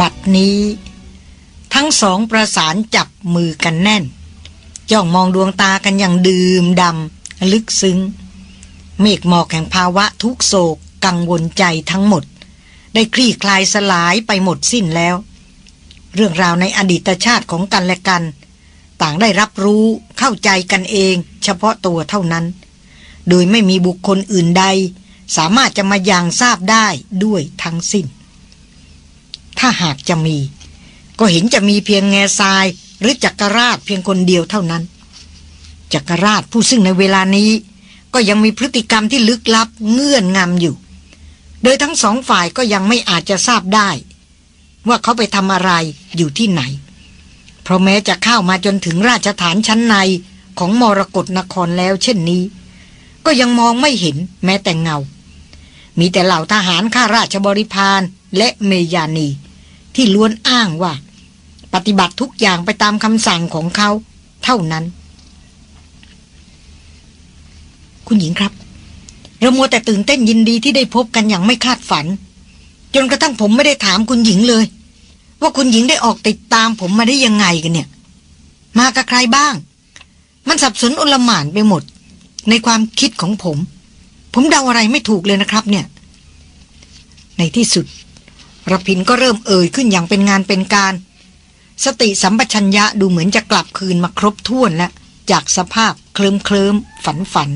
บัดนี้ ทั้งสองประสานจับมือกันแน่น จ้องมองดวงตากันอย่างดื่มดำลึกซึ้ง เมฆหมอกแห่งภาวะทุกโศกกังวลใจทั้งหมด ได้คลี่คลายสลายไปหมดสิ้นแล้ว เรื่องราวในอดีตชาติของกันและกัน ต่างได้รับรู้เข้าใจกันเอง เฉพาะตัวเท่านั้น โดยไม่มีบุคคลอื่นใด สามารถจะมายังทราบได้ด้วยทั้งสิ้น ถ้าหากจะมี ก็เห็นจะมีเพียงแง่ทราย หรือจักรราชเพียงคนเดียวเท่านั้น จักรราชผู้ซึ่งในเวลานี้ ก็ยังมีพฤติกรรมที่ลึกลับเงื่อนงำอยู่ โดยทั้งสองฝ่ายก็ยังไม่อาจจะทราบได้ ว่าเขาไปทำอะไรอยู่ที่ไหน เพราะแม้จะเข้ามาจนถึงราชฐานชั้นในของมรกรนครแล้วเช่นนี้ ก็ยังมองไม่เห็นแม้แต่เงา มีแต่เหล่าทหารข้าราชบริพารและเมยานี ที่ล้วนอ้างว่า ปฏิบัติทุกอย่างไปตามคำสั่งของเขา เท่านั้น คุณหญิงครับ เรามัวแต่ตื่นเต้นยินดีที่ได้พบกันอย่างไม่คาดฝัน จนกระทั่งผมไม่ได้ถามคุณหญิงเลย ว่าคุณหญิงได้ออกติดตามผมมาได้ยังไงกันเนี่ย มากับใครบ้าง มันสับสนอลหม่านไปหมด ในความคิดของผม ผมเดาอะไรไม่ถูกเลยนะครับ เนี่ย ในที่สุด ระพินก็เริ่มเอ่ยขึ้นอย่างเป็นงานเป็นการ สติสัมปชัญญะดูเหมือนจะกลับคืนมาครบถ้วนแล้ว จากสภาพเคลิมเคลิมฝันฝัน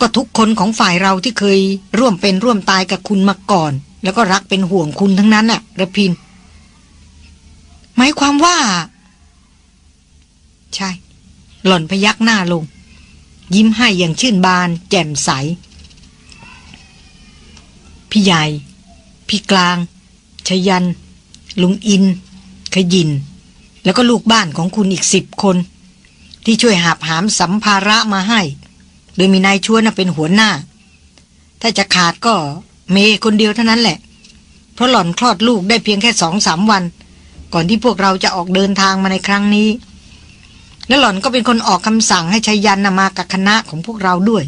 ก็ทุกคนของฝ่ายเราที่เคยร่วมเป็นร่วมตายกับคุณมาก่อน แล้วก็รักเป็นห่วงคุณทั้งนั้นน่ะระพิน หมายความว่า ใช่ หล่อนพยักหน้าลง ยิ้มให้อย่างชื่นบาน แจ่มใส พี่ใหญ่ พี่กลาง ชยัน ลุงอิน ขยิน แล้วก็ลูกบ้านของคุณอีกสิบคน ที่ช่วยหาบหามสัมภาระมาให้ โดยมีนายชวนเป็นหัวหน้า ถ้าจะขาดก็เมย์คนเดียวเท่านั้นแหละ เพราะหล่อนคลอดลูกได้เพียงแค่สองสามวัน ก่อนที่พวกเราจะออกเดินทางมาในครั้งนี้ และหล่อนก็เป็นคนออกคำสั่งให้ชายันนมากับคณะของพวกเราด้วย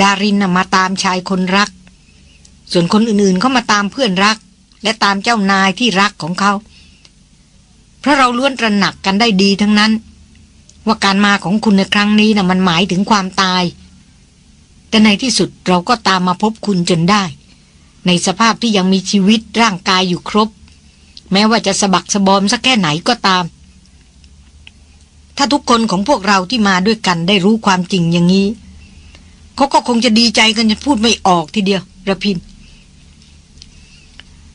ดารินนมาตามชายคนรัก ส่วนคนอื่นๆเขามาตามเพื่อนรัก และตามเจ้านายที่รักของเขา เพราะเราล้วนตระหนักกันได้ดีทั้งนั้น ว่าการมาของคุณในครั้งนี้นะ่ะมันหมายถึงความตาย แต่ในที่สุดเราก็ตามมาพบคุณจนได้ ในสภาพที่ยังมีชีวิตร่างกายอยู่ครบ แม้ว่าจะสะบักสะบอมสักแค่ไหนก็ตาม ถ้าทุกคนของพวกเราที่มาด้วยกันได้รู้ความจริงอย่างนี้เขาก็คงจะดีใจกันจนพูดไม่ออกทีเดียวระพิน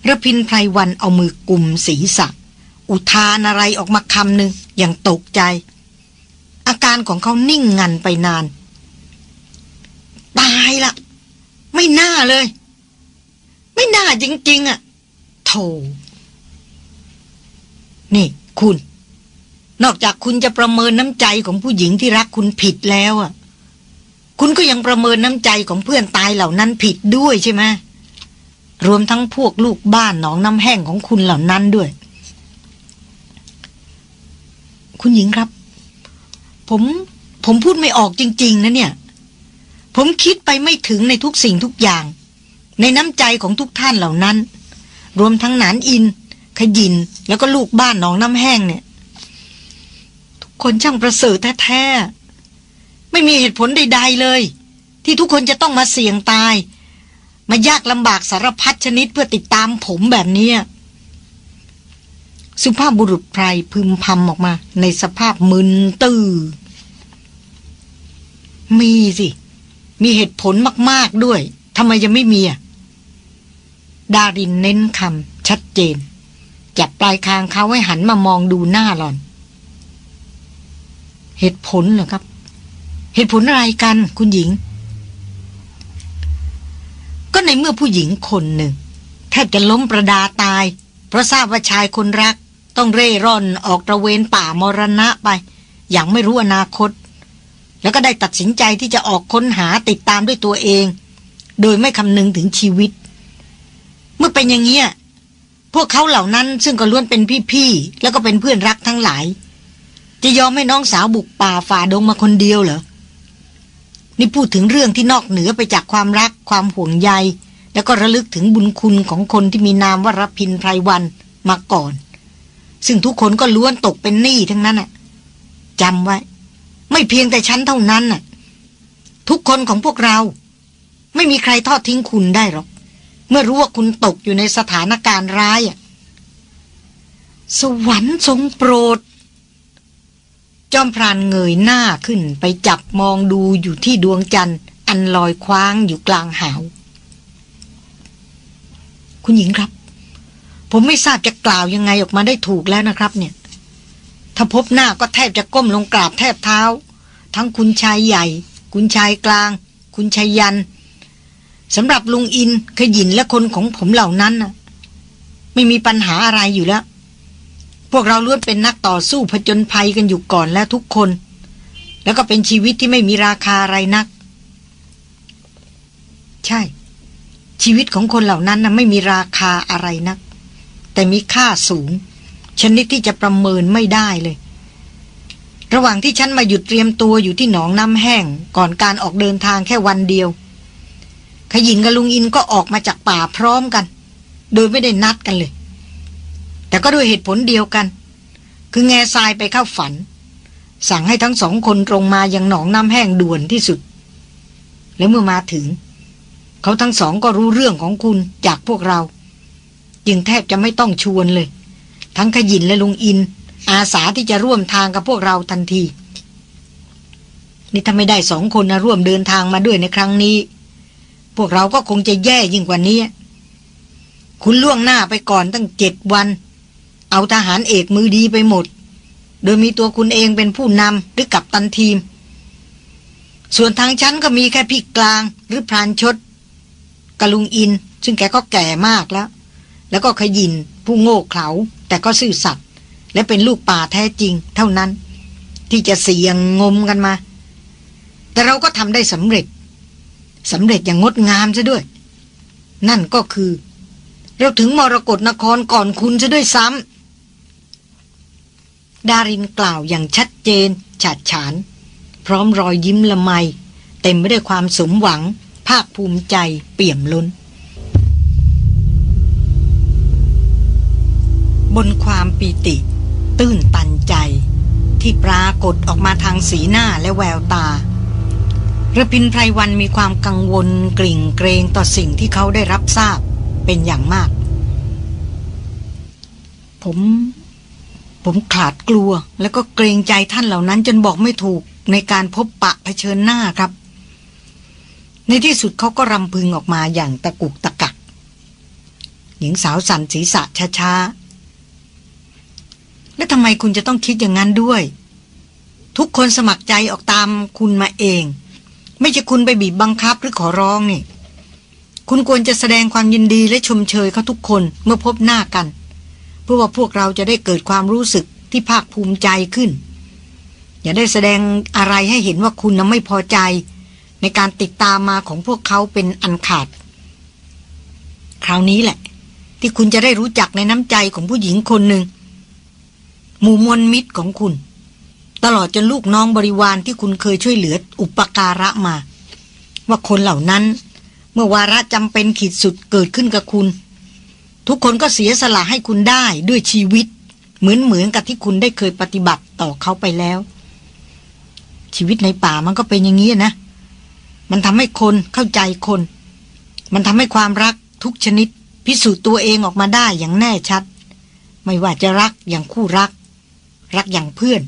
ระพินไพรวันเอามือกุมศีรษะ อุทานอะไรออกมาคำหนึ่งอย่างตกใจ อาการของเขานิ่งงันไปนาน ตายละ ไม่น่าเลย ไม่น่าจริง ๆอะ่ะโธ่นี่คุณ นอกจากคุณจะประเมินน้ำใจของผู้หญิงที่รักคุณผิดแล้วอะ คุณก็ยังประเมินน้ำใจของเพื่อนตายเหล่านั้นผิดด้วยใช่ไหม รวมทั้งพวกลูกบ้านหนองน้ำแห้งของคุณเหล่านั้นด้วย คุณหญิงครับ ผมผมพูดไม่ออกจริง ๆ นะเนี่ย ผมคิดไปไม่ถึงในทุกสิ่งทุกอย่าง ในน้ำใจของทุกท่านเหล่านั้น รวมทั้งหนานอิน ขยิน แล้วก็ลูกบ้านหนองน้ำแห้งเนี่ย ทุกคนช่างประเสริฐแท้ๆไม่มีเหตุผลใด ๆเลย ที่ทุกคนจะต้องมาเสี่ยงตาย มายากลำบากสารพัดชนิดเพื่อติดตามผมแบบนี้สุภาพบุรุษไพรพึมพำออกมา ในสภาพมึนตื้อมีสิ มีเหตุผลมาก ๆด้วยทำไมจะไม่มีอะดารินเน้นคำชัดเจน จับปลายคางเขาให้หันมามองดูหน้าหลอน เหตุผลเหรอครับ เหตุผลอะไรกันคุณหญิง ก็ในเมื่อผู้หญิงคนหนึ่ง แทบจะล้มประดาตาย เพราะทราบว่าชายคนรัก ต้องเร่ร่อนออกตระเวนป่ามรณะไป อย่างไม่รู้อนาคต แล้วก็ได้ตัดสินใจที่จะออกค้นหาติดตามด้วยตัวเอง โดยไม่คำนึงถึงชีวิต เมื่อเป็นอย่างนี้พวกเขาเหล่านั้นซึ่งก็ล้วนเป็นพี่ๆ แล้วก็เป็นเพื่อนรักทั้งหลาย จะยอมให้น้องสาวบุกป่าฝ่าดงมาคนเดียวเหรอ นี่พูดถึงเรื่องที่นอกเหนือไปจากความรักความห่วงใย แล้วก็ระลึกถึงบุญคุณของคนที่มีนามว่ารพินไพรวันมาก่อน ซึ่งทุกคนก็ล้วนตกเป็นหนี้ทั้งนั้นน่ะจำไว้ ไม่เพียงแต่ฉันเท่านั้นน่ะ ทุกคนของพวกเรา ไม่มีใครทอดทิ้งคุณได้หรอก เมื่อรู้ว่าคุณตกอยู่ในสถานการณ์ร้ายอะสวรรค์ทรงโปรด จอมพรานเงยหน้าขึ้นไปจับมองดูอยู่ที่ดวงจันทร์อันลอยคว้างอยู่กลางหาว คุณหญิงครับ ผมไม่ทราบจะกล่าวยังไงออกมาได้ถูกแล้วนะครับ เนี่ย ถ้าพบหน้าก็แทบจะก้มลงกราบแทบเท้า ทั้งคุณชายใหญ่ คุณชายกลาง คุณชายยันสำหรับลุงอินขยินและคนของผมเหล่านั้นน่ะ ไม่มีปัญหาอะไรอยู่แล้ว พวกเราล้วนเป็นนักต่อสู้ผจญภัยกันอยู่ก่อนแล้วทุกคน แล้วก็เป็นชีวิตที่ไม่มีราคาอะไรนัก ใช่ ชีวิตของคนเหล่านั้นน่ะไม่มีราคาอะไรนัก แต่มีค่าสูง ชนิดที่จะประเมินไม่ได้เลย ระหว่างที่ฉันมาหยุดเตรียมตัวอยู่ที่หนองน้ำแห้งก่อนการออกเดินทางแค่วันเดียว ขยินกับลุงอินก็ออกมาจากป่าพร้อมกัน โดยไม่ได้นัดกันเลย แต่ก็ด้วยเหตุผลเดียวกัน คือแง่ทรายไปเข้าฝัน สั่งให้ทั้งสองคนตรงมายังหนองน้ำแห้งด่วนที่สุด แล้วเมื่อมาถึง เขาทั้งสองก็รู้เรื่องของคุณจากพวกเรา จึงแทบจะไม่ต้องชวนเลย ทั้งขยินและลุงอิน อาสาที่จะร่วมทางกับพวกเราทันที นี่ถ้าไม่ได้สองคนนะร่วมเดินทางมาด้วยในครั้งนี้ พวกเราก็คงจะแย่ยิ่งกว่านี้คุณล่วงหน้าไปก่อนตั้งเจ็ดวัน เอาทหารเอกมือดีไปหมด โดยมีตัวคุณเองเป็นผู้นำหรือกับตันทีม ส่วนทางฉันก็มีแค่พี่กลางหรือพรานชดกะลุงอิน ซึ่งแกก็แก่มากแล้ว แล้วก็ขยินผู้โง่เขลาแต่ก็ซื่อสัตย์และเป็นลูกป่าแท้จริง เท่านั้น ที่จะเสี่ยงงมกันมา แต่เราก็ทำได้สำเร็จสำเร็จอย่างงดงามซะด้วย นั่นก็คือ เราถึงมรกรนครก่อนคุณซะด้วยซ้ำ ดารินกล่าวอย่างชัดเจน ฉาดฉาน พร้อมรอยยิ้มละไม เต็มไปด้วยความสมหวัง ภาคภูมิใจเปี่ยมล้น บนความปีติ ตื้นตันใจ ที่ปรากฏออกมาทางสีหน้าและแววตาระพินไพรวันมีความกังวลกลิ่งเกรงต่อสิ่งที่เขาได้รับทราบเป็นอย่างมาก ผม ผมขาดกลัว แล้วก็เกรงใจท่านเหล่านั้นจนบอกไม่ถูกในการพบปะเผชิญหน้าครับ ในที่สุดเขาก็รำพึงออกมาอย่างตะกุกตะกัก หญิงสาวสั่นศีรษะช้าๆ แล้วทำไมคุณจะต้องคิดอย่างนั้นด้วย ทุกคนสมัครใจออกตามคุณมาเอง ไม่ใช่คุณไปบีบบังคับหรือขอร้องนี่ คุณควรจะแสดงความยินดีและชมเชยเขาทุกคนเมื่อพบหน้ากัน พื่อว่าพวกเราจะได้เกิดความรู้สึกที่ภาคภูมิใจขึ้น อย่าได้แสดงอะไรให้เห็นว่าคุณนั้นไม่พอใจ ในการติดตามมาของพวกเขาเป็นอันขาด คราวนี้แหละ ที่คุณจะได้รู้จักในน้ำใจของผู้หญิงคนหนึ่งหมู่มวลมิตรของคุณ ตลอดจนลูกน้องบริวารที่คุณเคยช่วยเหลืออุปการะมา ว่าคนเหล่านั้น เมื่อวาระจำเป็นขีดสุดเกิดขึ้นกับคุณ ทุกคนก็เสียสละให้คุณได้ด้วยชีวิต เหมือนเหมือนกับที่คุณได้เคยปฏิบัติต่อเขาไปแล้ว ชีวิตในป่ามันก็เป็นอย่างนี้นะ มันทำให้คนเข้าใจคน มันทำให้ความรักทุกชนิด พิสูจน์ตัวเองออกมาได้อย่างแน่ชัด ไม่ว่าจะรักอย่างคู่รัก รักอย่างเพื่อน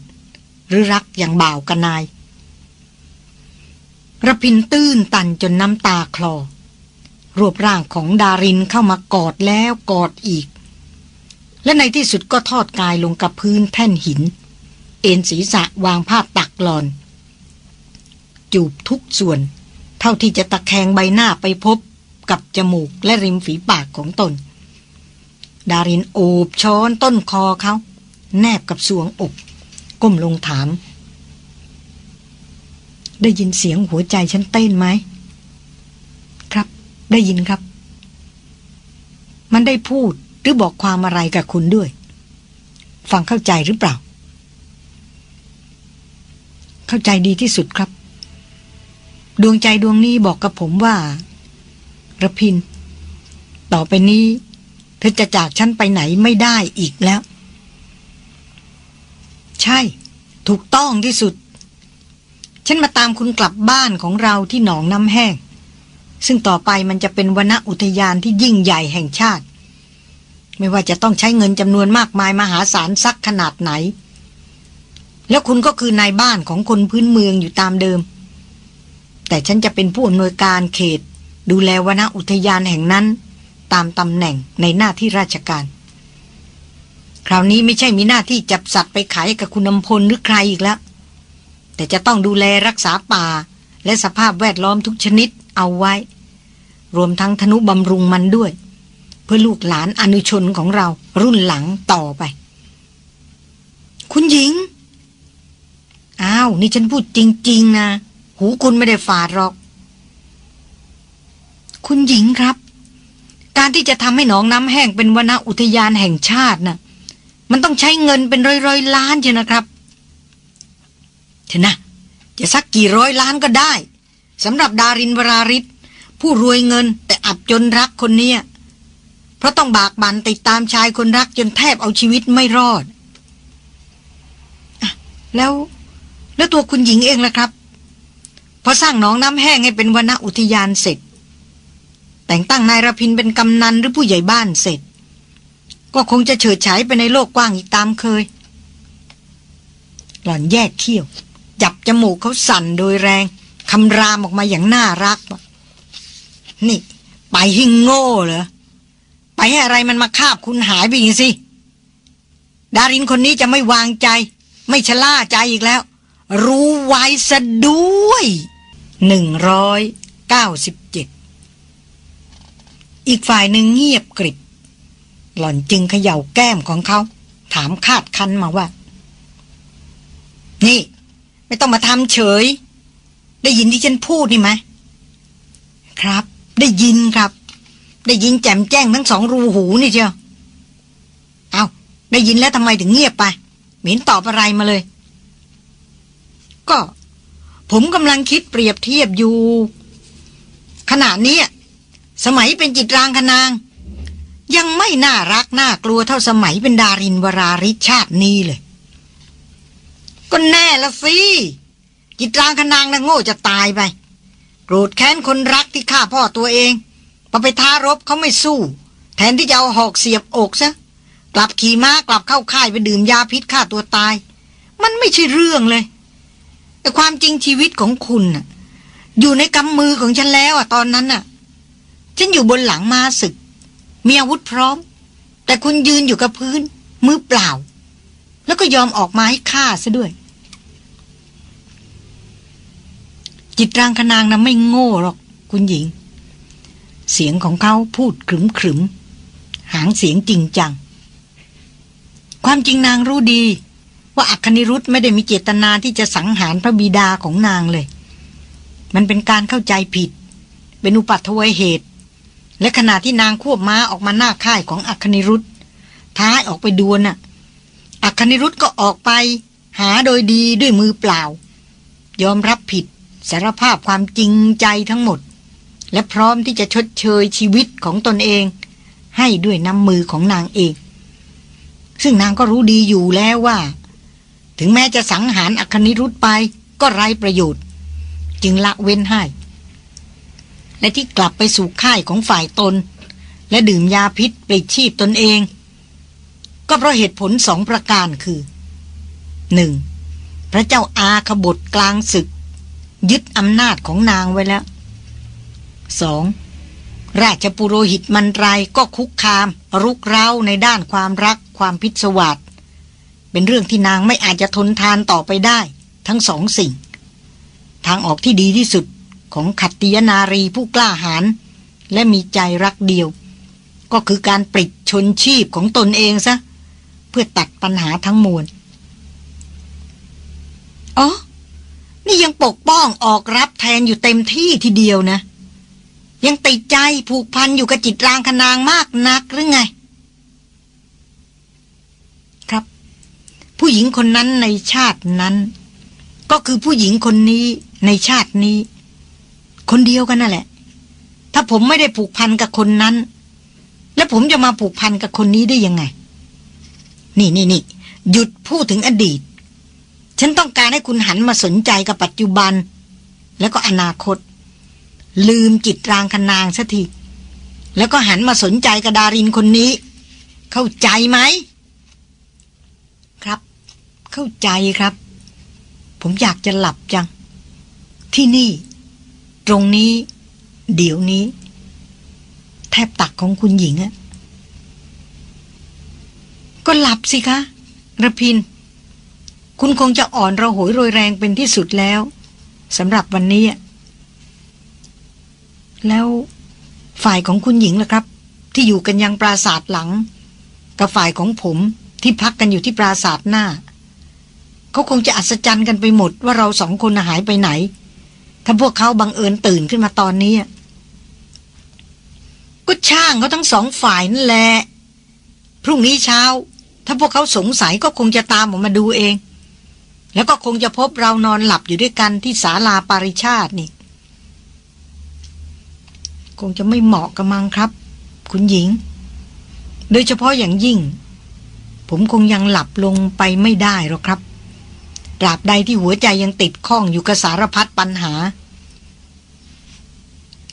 หรือรักอย่างบ่าวกันนายระพินตื้นตันจนน้ำตาคลอ รวบร่างของดารินเข้ามากอดแล้วกอดอีก และในที่สุดก็ทอดกายลงกับพื้นแท่นหิน เอ็นศีรษะวางภาพตักหลอน จูบทุกส่วน เท่าที่จะตะแคงใบหน้าไปพบกับจมูกและริมฝีปากของตน ดารินโอบช้อนต้นคอเขา แนบกับสวงอก ก้มลงถาม ได้ยินเสียงหัวใจฉันเต้นไหม ได้ยินครับ มันได้พูดหรือบอกความอะไรกับคุณด้วย ฟังเข้าใจหรือเปล่า เข้าใจดีที่สุดครับ ดวงใจดวงนี้บอกกับผมว่าระพิน ต่อไปนี้ เธอจะจากฉันไปไหนไม่ได้อีกแล้ว ใช่ ถูกต้องที่สุด ฉันมาตามคุณกลับบ้านของเราที่หนองน้ำแห้ง ซึ่งต่อไปมันจะเป็นวนอุทยานที่ยิ่งใหญ่แห่งชาติ ไม่ว่าจะต้องใช้เงินจำนวนมากมายมหาศาลสักขนาดไหน แล้วคุณก็คือนายบ้านของคนพื้นเมืองอยู่ตามเดิม แต่ฉันจะเป็นผู้อำนวยการเขต ดูแลวนอุทยานแห่งนั้น ตามตำแหน่งในหน้าที่ราชการ คราวนี้ไม่ใช่มีหน้าที่จับสัตว์ไปขายกับคุณนำพลหรือใครอีกแล้วแต่จะต้องดูแลรักษาป่าและสภาพแวดล้อมทุกชนิด เอาไว้ รวมทั้งธนุบำรุงมันด้วย เพื่อลูกหลานอนุชนของเรารุ่นหลังต่อไป คุณหญิง อ้าว นี่ฉันพูดจริง ๆ นะ หูคุณไม่ได้ฝาดหรอก คุณหญิงครับ การที่จะทำให้หนองน้ำแห้งเป็นวนอุทยานแห่งชาตินะ่ะมันต้องใช้เงินเป็นร้อยร้อยล้านเชียวนะครับเถอะนะจะสักกี่ร้อยล้านก็ได้ สำหรับดารินวราริศผู้รวยเงินแต่อับจนรักคนเนี้ยเพราะต้องบากบันติดตามชายคนรักจนแทบเอาชีวิตไม่รอดอแล้ว แล้วตัวคุณหญิงเองล่ะครับ พอสร้างหนองน้ำแห้งให้เป็นวนอุทยานเสร็จ แต่งตั้งนายรพินเป็นกำนันหรือผู้ใหญ่บ้านเสร็จ ก็คงจะเฉิดฉายไปในโลกกว้างอีกตามเคย หล่อนแยกเขี้ยว จับจมูกเขาสั่นโดยแรง คำรามออกมาอย่างน่ารัก นี่ ไปหิงโง่เหรอ ไปให้อะไรมันมาคาบคุณหายไปอย่างสิ ดารินคนนี้จะไม่วางใจ ไม่ชะล่าใจอีกแล้ว รู้ไว้ซะด้วยหนึ่งร้อยเก้าสิบเจ็ดอีกฝ่ายหนึ่งเงียบกริบ หล่อนจึงเขย่าแก้มของเขา ถามคาดคันมาว่า นี่ ไม่ต้องมาทำเฉย ได้ยินที่ฉันพูดนี่ไหมครับ ได้ยินครับ ได้ยินแจ่มแจ้งทั้งสองรูหูนี่เชียวเอาได้ยินแล้วทำไมถึงเงียบไปเหม็นตอบอะไรมาเลย ก็ ผมกำลังคิดเปรียบเทียบอยู่ ขณะนี้สมัยเป็นจิตรางคนาง ยังไม่น่ารักน่ากลัวเท่าสมัยเป็นดารินวราริชาตินี้เลย ก็แน่ละสิ จิตรางคนางน่ะโง่จะตายไป โกรธแค้นคนรักที่ฆ่าพ่อตัวเองพอไปท้ารบเขาไม่สู้ แทนที่จะเอาหอกเสียบอกซะกลับขี่ม้ากลับเข้าค่ายไปดื่มยาพิษฆ่าตัวตาย มันไม่ใช่เรื่องเลย แต่ความจริงชีวิตของคุณน่ะ อยู่ในกำมือของฉันแล้วอะตอนนั้นน่ะ ฉันอยู่บนหลังมาศึก มีอาวุธพร้อม แต่คุณยืนอยู่กับพื้น มือเปล่า แล้วก็ยอมออกมาให้ฆ่าซะด้วย จิตรางคนางนะไม่โง่หรอกคุณหญิง เสียงของเขาพูดขรึมขรึมหางเสียงจริงจัง ความจริงนางรู้ดี ว่าอัคนิรุธไม่ได้มีเจตนาที่จะสังหารพระบิดาของนางเลย มันเป็นการเข้าใจผิด เป็นอุปัตถวยเหตุ และขณะที่นางควบม้าออกมาหน้าค่ายของอัคนิรุธท้ายออกไปดวลน่ะอัคนิรุธก็ออกไป หาโดยดีด้วยมือเปล่า ยอมรับผิด สารภาพความจริงใจทั้งหมด และพร้อมที่จะชดเชยชีวิตของตนเอง ให้ด้วยน้ำมือของนางเอง ซึ่งนางก็รู้ดีอยู่แล้วว่า ถึงแม้จะสังหารอัคนิรุธไปก็ไร้ประโยชน์ จึงละเว้นให้ และที่กลับไปสู่ค่ายของฝ่ายตน และดื่มยาพิษปลิดชีพตนเอง ก็เพราะเหตุผลสองประการคือ 1. พระเจ้าอาขบฏกลางศึก ยึดอำนาจของนางไว้แล้ว 2. ราชปุโรหิตมันไรก็คุกคาม รุกเร้าในด้านความรักความพิศวาสเป็นเรื่องที่นางไม่อาจจะทนทานต่อไปได้ ทั้งสองสิ่ง ทางออกที่ดีที่สุดของขัตติยนารีผู้กล้าหาญและมีใจรักเดียว ก็คือการปลิดชนชีพของตนเองซะ เพื่อตัดปัญหาทั้งมวลอ๋อ นี่ยังปกป้องออกรับแทนอยู่เต็มที่ทีเดียวนะ ยังติดใจผูกพันอยู่กับจิตรางคนางมากนักหรือไง ครับ ผู้หญิงคนนั้นในชาตินั้น ก็คือผู้หญิงคนนี้ในชาตินี้ คนเดียวกันนั่นแหละ ถ้าผมไม่ได้ผูกพันกับคนนั้น แล้วผมจะมาผูกพันกับคนนี้ได้ยังไง นี่นี่นี่หยุดพูดถึงอดีต ฉันต้องการให้คุณหันมาสนใจกับปัจจุบัน แล้วก็อนาคต ลืมจิตรางคนางสักทีแล้วก็หันมาสนใจกับดารินคนนี้ เข้าใจไหม ครับ เข้าใจครับ ผมอยากจะหลับจัง ที่นี่ ตรงนี้ เดี๋ยวนี้ แทบตักของคุณหญิงอะก็หลับสิคะระพิน คุณคงจะอ่อนระหยโรยแรงเป็นที่สุดแล้วสำหรับวันนี้ แล้วฝ่ายของคุณหญิงล่ะครับ ที่อยู่กันยังปราศาสตร์หลัง กับฝ่ายของผมที่พักกันอยู่ที่ปราศาสตร์หน้าเขาคงจะอัศจรรย์กันไปหมดว่าเราสองคนหายไปไหน ถ้าพวกเขาบังเอิญตื่นขึ้นมาตอนนี้ก็ช่างเขาทั้งสองฝ่ายนั่นแหละพรุ่งนี้เช้า ถ้าพวกเขาสงสัยก็คงจะตามออกมาดูเอง แล้วก็คงจะพบเรานอนหลับอยู่ด้วยกันที่ศาลาปาริชาตินี่ คงจะไม่เหมาะกับมังครับ คุณหญิง โดยเฉพาะอย่างยิ่ง ผมคงยังหลับลงไปไม่ได้หรอกครับตราบใดที่หัวใจยังติดข้องอยู่กับสารพัดปัญหา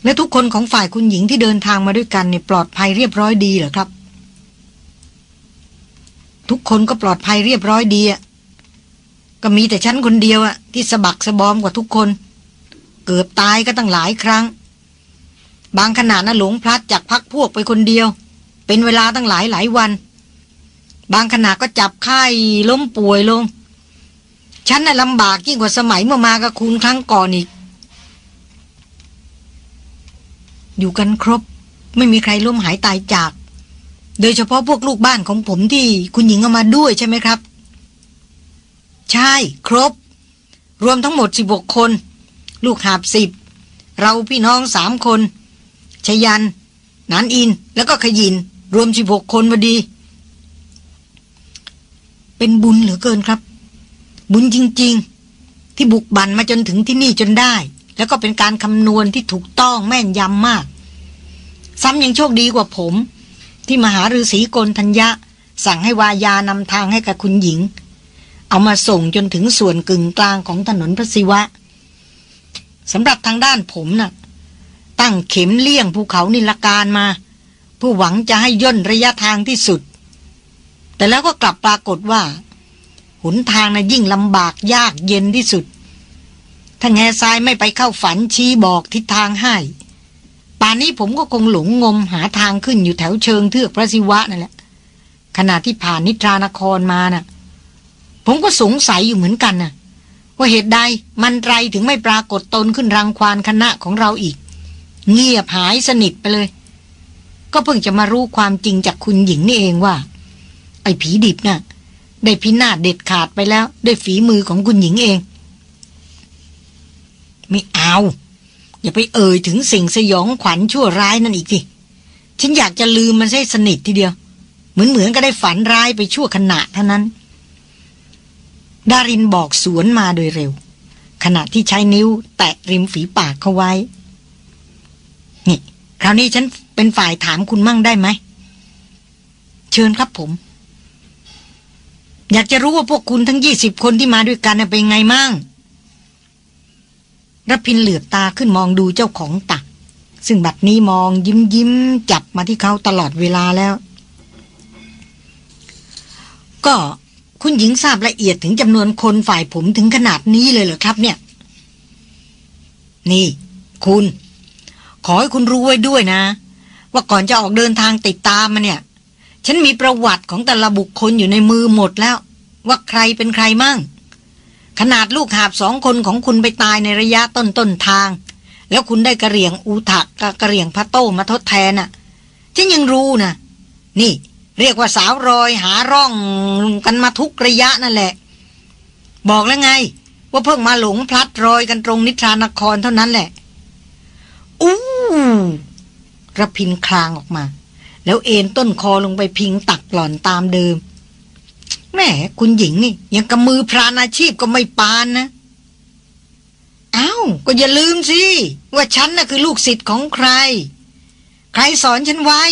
และทุกคนของฝ่ายคุณหญิงที่เดินทางมาด้วยกันเนี่ยปลอดภัยเรียบร้อยดีเหรอครับ ทุกคนก็ปลอดภัยเรียบร้อยดีอะ ก็มีแต่ฉันคนเดียวอะที่สะบักสะบอมกว่าทุกคน เกือบตายก็ตั้งหลายครั้ง บางขณะน่ะหลงพลัดจากพักพวกไปคนเดียว เป็นเวลาตั้งหลายหลายวัน บางขณะก็จับไข้ล้มป่วยลง ฉันน่ะลำบากยิ่งกว่าสมัยเมื่อมากับคุณครั้งก่อนอีก อยู่กันครบ ไม่มีใครล้มหายตายจาก โดยเฉพาะพวกลูกบ้านของผมที่คุณหญิงเอามาด้วยใช่ไหมครับ ใช่ครบ รวมทั้งหมดสิบกคน ลูกหาบสิบ เราพี่น้องสามคน ชยัน นันอิน แล้วก็ขยิน รวมสิบกคนพอดี เป็นบุญเหลือเกินครับ บุญจริง ๆ ที่บุกบันมาจนถึงที่นี่จนได้ แล้วก็เป็นการคำนวณที่ถูกต้องแม่นยำมาก ซ้ำยังโชคดีกว่าผม ที่มหาฤาษีโกนทัญญะ สั่งให้วายานำทางให้กับคุณหญิง เอามาส่งจนถึงส่วนกึ่งกลางของถนนพระศิวะสำหรับทางด้านผมนะ่ะ ตั้งเข็มเลี่ยงภูเขานิลการมา ผู้หวังจะให้ย่นระยะทางที่สุด แต่แล้วก็กลับปรากฏว่า หนทางนะ่ะยิ่งลำบากยากเย็นที่สุด ถ้าแง่ทรายไม่ไปเข้าฝันชี้บอกทิศทางให้ป่านนี้ผมก็คงหลงงมหาทางขึ้นอยู่แถวเชิงเทือกพระศิวะนั่นแหละขณะที่ผ่านนิทรานครมานะ่ะ ผมก็สงสัยอยู่เหมือนกันน่ะ ว่าเหตุใดมันไรถึงไม่ปรากฏตนขึ้นรังควานคณะของเราอีก เงียบหายสนิทไปเลย ก็เพิ่งจะมารู้ความจริงจากคุณหญิงนี่เองว่า ไอ้ผีดิบนะ่ะ ได้พินาศเด็ดขาดไปแล้ว ด้วยฝีมือของคุณหญิงเอง ไม่เอา อย่าไปเอ่ยถึงสิ่งสยองขวัญชั่วร้ายนั่นอีกสิฉันอยากจะลืมมันให้สนิททีเดียว เหมือนเหมือนก็ได้ฝันร้ายไปชั่วขณะเท่านั้น ดารินบอกสวนมาโดยเร็ว ขณะที่ใช้นิ้วแตะริมฝีปากเขาไว้ นี่คราวนี้ฉันเป็นฝ่ายถามคุณมั่งได้ไหม เชิญครับผม อยากจะรู้ว่าพวกคุณทั้งยี่สิบคนที่มาด้วยกันเป็นไงมั่งรพินเหลือบตาขึ้นมองดูเจ้าของตัก ซึ่งบัดนี้มองยิ้มยิ้มจับมาที่เขาตลอดเวลาแล้ว ก็ คุณหญิงทราบละเอียดถึงจำนวนคนฝ่ายผมถึงขนาดนี้เลยเหรอครับ เนี่ย นี่ คุณ ขอให้คุณรู้ไว้ด้วยนะ ว่าก่อนจะออกเดินทางติดตามมาเนี่ย ฉันมีประวัติของแต่ละบุคคลอยู่ในมือหมดแล้ว ว่าใครเป็นใครมั่ง ขนาดลูกหาบสองคนของคุณไปตายในระยะต้นต้นทาง แล้วคุณได้กระเหรี่ยงอูถักกับกระเหรี่ยงพระโต้มาทดแทนน่ะฉันยังรู้นะนี่ เรียกว่าสาวรอยหาร่องกันมาทุกระยะนั่นแหละ บอกแล้วไง ว่าเพิ่งมาหลงพลัดรอยกันตรงนิทรานครเท่านั้นแหละ อู้ระพินคลางออกมา แล้วเอ็นต้นคอลงไปพิงตักหล่อนตามเดิมแม่คุณหญิงนี่ ยังกำมือพรานอาชีพก็ไม่ปานนะอา้าวก็อย่าลืมสิ ว่าฉันน่ะคือลูกศิษย์ของใคร ใครสอนฉันไว้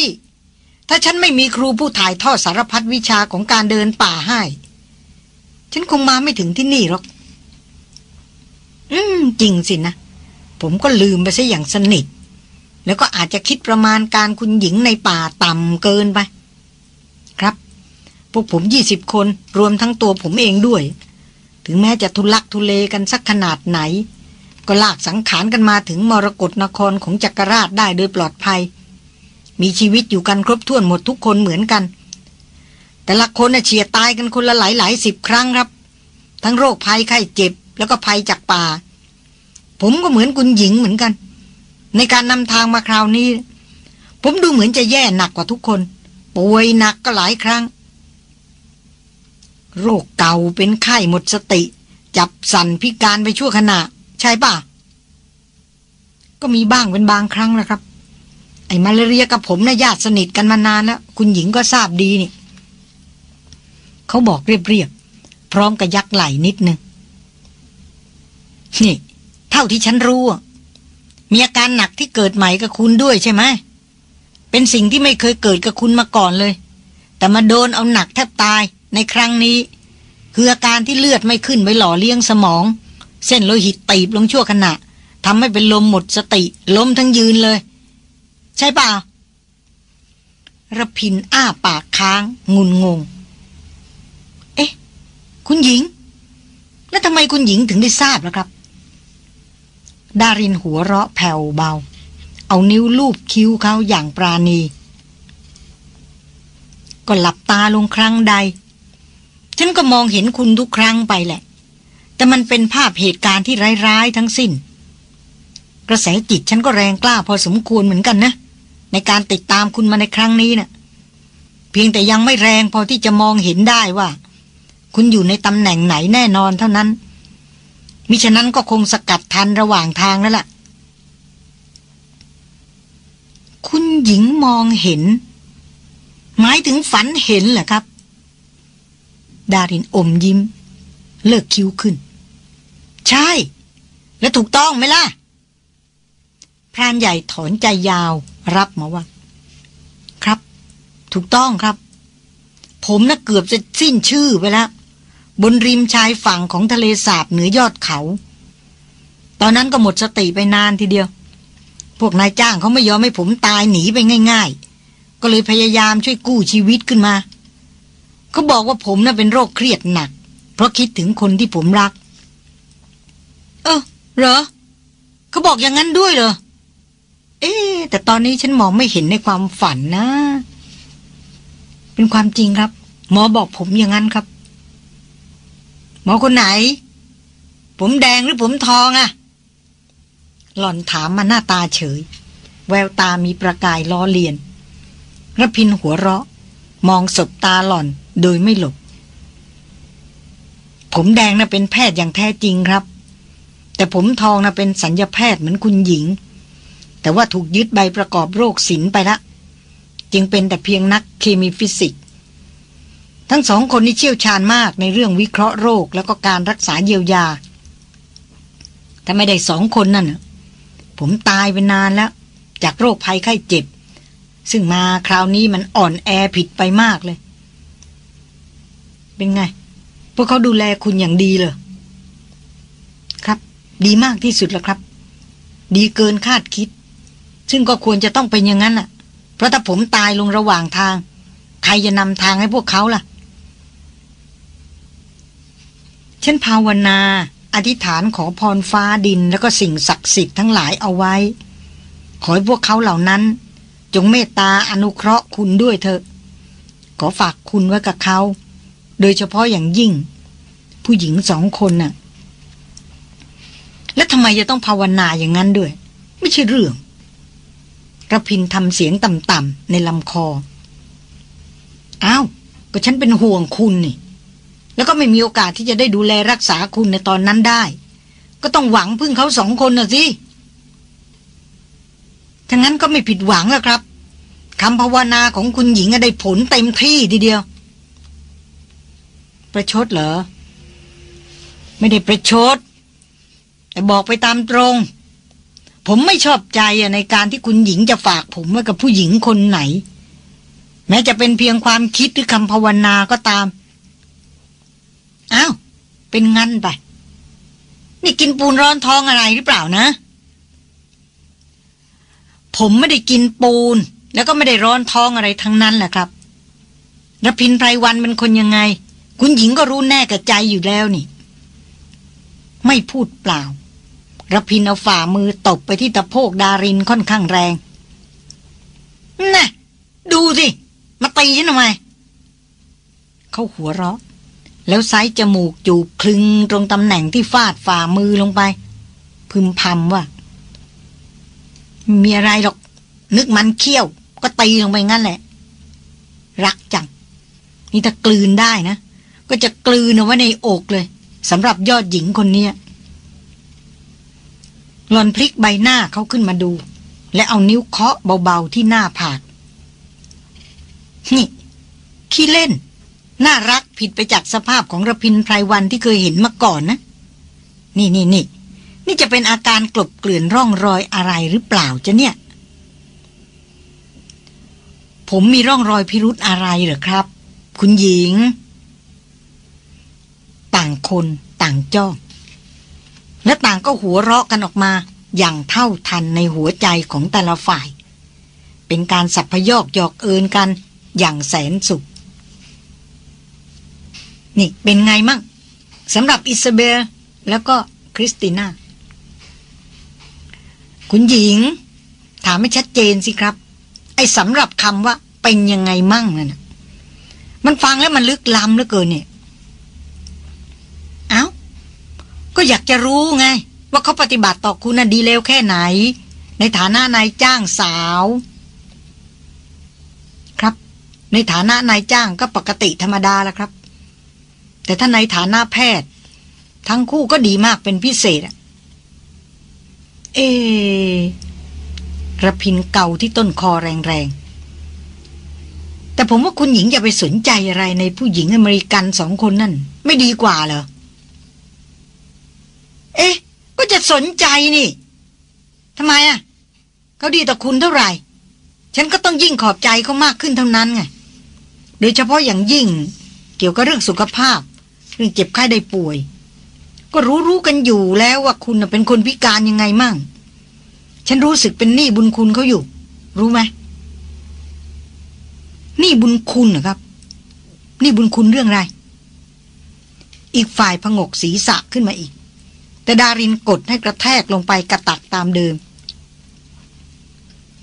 ถ้าฉันไม่มีครูผู้ถ่ายทอดสารพัดวิชาของการเดินป่าให้ ฉันคงมาไม่ถึงที่นี่หรอก อืม จริงสินะ ผมก็ลืมไปซะอย่างสนิท แล้วก็อาจจะคิดประมาณการคุณหญิงในป่าต่ำเกินไป ครับ พวกผมยี่สิบคนรวมทั้งตัวผมเองด้วย ถึงแม้จะทุลักทุเลกันสักขนาดไหน ก็ลากสังขารกันมาถึงมรกรนครของจักรราชได้โดยปลอดภัย มีชีวิตอยู่กันครบถ้วนหมดทุกคนเหมือนกัน แต่ละคนเฉียดตายกันคนละหลายหลายสิบครั้งครับ ทั้งโรคภัยไข้เจ็บแล้วก็ภัยจากป่า ผมก็เหมือนคุณหญิงเหมือนกัน ในการนำทางมาคราวนี้ ผมดูเหมือนจะแย่หนักกว่าทุกคน ป่วยหนักก็หลายครั้ง โรคเก่าเป็นไข้หมดสติ จับสั่นพิการไปชั่วขณะ ใช่ป่ะก็มีบ้างเป็นบางครั้งนะครับ ไอ้มาเลเรียกับผมนะ่ะญาติสนิทกันมานานแล้ว คุณหญิงก็ทราบดีนี่ เขาบอกเรียบๆพร้อมกับยักไหล่นิดนึง นี่ เท่าที่ฉันรู้ มีอาการหนักที่เกิดใหม่กับคุณด้วยใช่ไหมเป็นสิ่งที่ไม่เคยเกิดกับคุณมาก่อนเลย แต่มาโดนเอาหนักแทบตายในครั้งนี้ คืออาการที่เลือดไม่ขึ้นไปหล่อเลี้ยงสมอง เส้นโลหิตตีบลงชั่วขณะทำให้เป็นลมหมดสติ ล้มทั้งยืนเลย ใช่ป่าระพินอ้าปากค้าง งุนงง เอ๊ะ คุณหญิง แล้วทำไมคุณหญิงถึงได้ทราบล่ะครับ ดารินหัวเราะแผ่วเบา เอานิ้วลูบคิ้วเขาอย่างปราณี ก็หลับตาลงครั้งใด ฉันก็มองเห็นคุณทุกครั้งไปแหละ แต่มันเป็นภาพเหตุการณ์ที่ร้ายๆทั้งสิ้น กระแสจิตฉันก็แรงกล้าพอสมควรเหมือนกันนะ ในการติดตามคุณมาในครั้งนี้นะ่ะ เพียงแต่ยังไม่แรงพอที่จะมองเห็นได้ว่า คุณอยู่ในตำแหน่งไหนแน่นอนเท่านั้น มิฉะนั้นก็คงสกัดทันระหว่างทางนั่นแหละคุณหญิงมองเห็น หมายถึงฝันเห็นเหรอครับ ดารินอมยิ้ม เลิกคิ้วขึ้น ใช่ แล้วถูกต้องไหมล่ะ พรานใหญ่ถอนใจยาวรับมาว่า ครับ ถูกต้องครับ ผมน่ะเกือบจะสิ้นชื่อไปแล้ว บนริมชายฝั่งของทะเลสาบเหนือยอดเขา ตอนนั้นก็หมดสติไปนานทีเดียว พวกนายจ้างเขาไม่ยอมให้ผมตายหนีไปง่าย ๆ ก็เลยพยายามช่วยกู้ชีวิตขึ้นมาเขาบอกว่าผมน่ะเป็นโรคเครียดหนัก เพราะคิดถึงคนที่ผมรัก เออเหรอเขาบอกอย่างนั้นด้วยเหรอ เอ๊แต่ตอนนี้ฉันมองไม่เห็นในความฝันนะ เป็นความจริงครับ หมอบอกผมอย่างนั้นครับ หมอคนไหน ผมแดงหรือผมทองอะหล่อนถามมาหน้าตาเฉย แววตามีประกายล้อเลียนระพินหัวเราะ มองสบตาหล่อนโดยไม่หลบ ผมแดงนะ่ะเป็นแพทย์อย่างแท้จริงครับ แต่ผมทองนะ่ะเป็นสัญญาแพทย์เหมือนคุณหญิง แต่ว่าถูกยึดใบประกอบโรคศิลไปละ จึงเป็นแต่เพียงนักเคมีฟิสิกส์ทั้งสองคนนี้เชี่ยวชาญมากในเรื่องวิเคราะห์โรคแล้วก็การรักษาเยียวยา ถ้าไม่ได้สองคนนั่นผมตายไปนานแล้ว จากโรคภัยไข้เจ็บ ซึ่งมาคราวนี้มันอ่อนแอผิดไปมากเลย เป็นไง พวกเขาดูแลคุณอย่างดีเลยครับ ดีมากที่สุดแล้วครับ ดีเกินคาดคิด ซึ่งก็ควรจะต้องเป็นอย่างนั้นน่ะ เพราะถ้าผมตายลงระหว่างทาง ใครจะนำทางให้พวกเขาล่ะ ฉันภาวนา อธิษฐานขอพรฟ้าดินแล้วก็สิ่งศักดิ์สิทธิ์ทั้งหลายเอาไว้ ขอให้พวกเขาเหล่านั้น จงเมตตาอนุเคราะห์คุณด้วยเถอะ ขอฝากคุณไว้กับเขา โดยเฉพาะอย่างยิ่ง ผู้หญิงสองคนน่ะ แล้วทำไมจะต้องภาวนาอย่างนั้นด้วย ไม่ใช่เรื่อง กระพินทำเสียงต่ำๆในลำคอ อ้าว ก็ฉันเป็นห่วงคุณนี่ แล้วก็ไม่มีโอกาสที่จะได้ดูแลรักษาคุณในตอนนั้นได้ ก็ต้องหวังพึ่งเขาสองคนน่ะสิทั้งนั้นก็ไม่ผิดหวังแล้วครับคำภาวนาของคุณหญิงได้ผลเต็มที่ทีเดียว ประชดเหรอ ไม่ได้ประชด แต่บอกไปตามตรง ผมไม่ชอบใจในการที่คุณหญิงจะฝากผมไว้กับผู้หญิงคนไหน แม้จะเป็นเพียงความคิดหรือคำภาวนาก็ตาม อ้าว เป็นงั้นไป นี่กินปูนร้อนท้องอะไรหรือเปล่านะ ผมไม่ได้กินปูน แล้วก็ไม่ได้ร้อนท้องอะไรทั้งนั้นแหละครับรพินไพรวันเป็นคนยังไง คุณหญิงก็รู้แน่กับใจอยู่แล้วนี่ ไม่พูดเปล่า รพินเอาฝ่ามือตบไปที่ตะโพกดารินค่อนข้างแรง น่ะ ดูสิ มาตีฉันทำไม เขาหัวเราะ แล้วไซจมูกจูบคลึงตรงตำแหน่งที่ฟาดฝ่ามือลงไป พึมพำว่า มีอะไรหรอก นึกมันเขี้ยว ก็ตีลงไปงั้นแหละ รักจัง นี่ถ้ากลืนได้นะ ก็จะกลืนเอาไว้ในอกเลยสำหรับยอดหญิงคนเนี้ย หลอนพลิกใบหน้าเขาขึ้นมาดู และเอานิ้วเคาะเบาๆที่หน้าผากนี่ขี้เล่น น่ารักผิดไปจากสภาพของระพินไพรวันที่เคยเห็นมาก่อนนะ นี่นี่นี่นี่จะเป็นอาการกลบเกลื่อนร่องรอยอะไรหรือเปล่าจะเนี่ย ผมมีร่องรอยพิรุธอะไรหรือครับ คุณหญิง ต่างคนต่างจ้อง และต่างก็หัวเราะกันออกมา อย่างเท่าทันในหัวใจของแต่ละฝ่าย เป็นการสัพยอกหยอกเอินกัน อย่างแสนสุข นี่เป็นไงมั่งสำหรับอิซาเบลแล้วก็คริสติน่า คุณหญิง ถามให้ชัดเจนสิครับ ไอ้สำหรับคำว่าเป็นยังไงมั่งนั่นมันฟังแล้วมันลึกล้ำเหลือเกินเนี่ยเอา้า ก็อยากจะรู้ไง ว่าเขาปฏิบัติต่อคุณดีเลวแค่ไหน ในฐานะนายจ้างสาว ครับ ในฐานะนายจ้างก็ปกติธรรมดาแล้วครับ แต่ถ้าในฐานะแพทย์ ทั้งคู่ก็ดีมากเป็นพิเศษอะเอระพินเก่าที่ต้นคอแรงๆ แต่ผมว่าคุณหญิงอย่าไปสนใจอะไรในผู้หญิงอเมริกันสองคนนั่น ไม่ดีกว่าเหรอ เอ๊ะ ก็จะสนใจนี่ทำไมอะเขาดีต่อคุณเท่าไหร่ ฉันก็ต้องยิ่งขอบใจเขามากขึ้นเท่านั้นไง โดยเฉพาะอย่างยิ่ง เกี่ยวกับเรื่องสุขภาพ เรื่องเจ็บไข้ได้ป่วย ก็รู้รู้กันอยู่แล้วว่าคุณเป็นคนพิการยังไงมั่ง ฉันรู้สึกเป็นหนี้บุญคุณเขาอยู่ รู้ไหมหนี้บุญคุณเหรอครับหนี้บุญคุณเรื่องอะไร อีกฝ่ายพงกศีรษะขึ้นมาอีก แต่ดารินกดให้กระแทกลงไปกระตักตามเดิม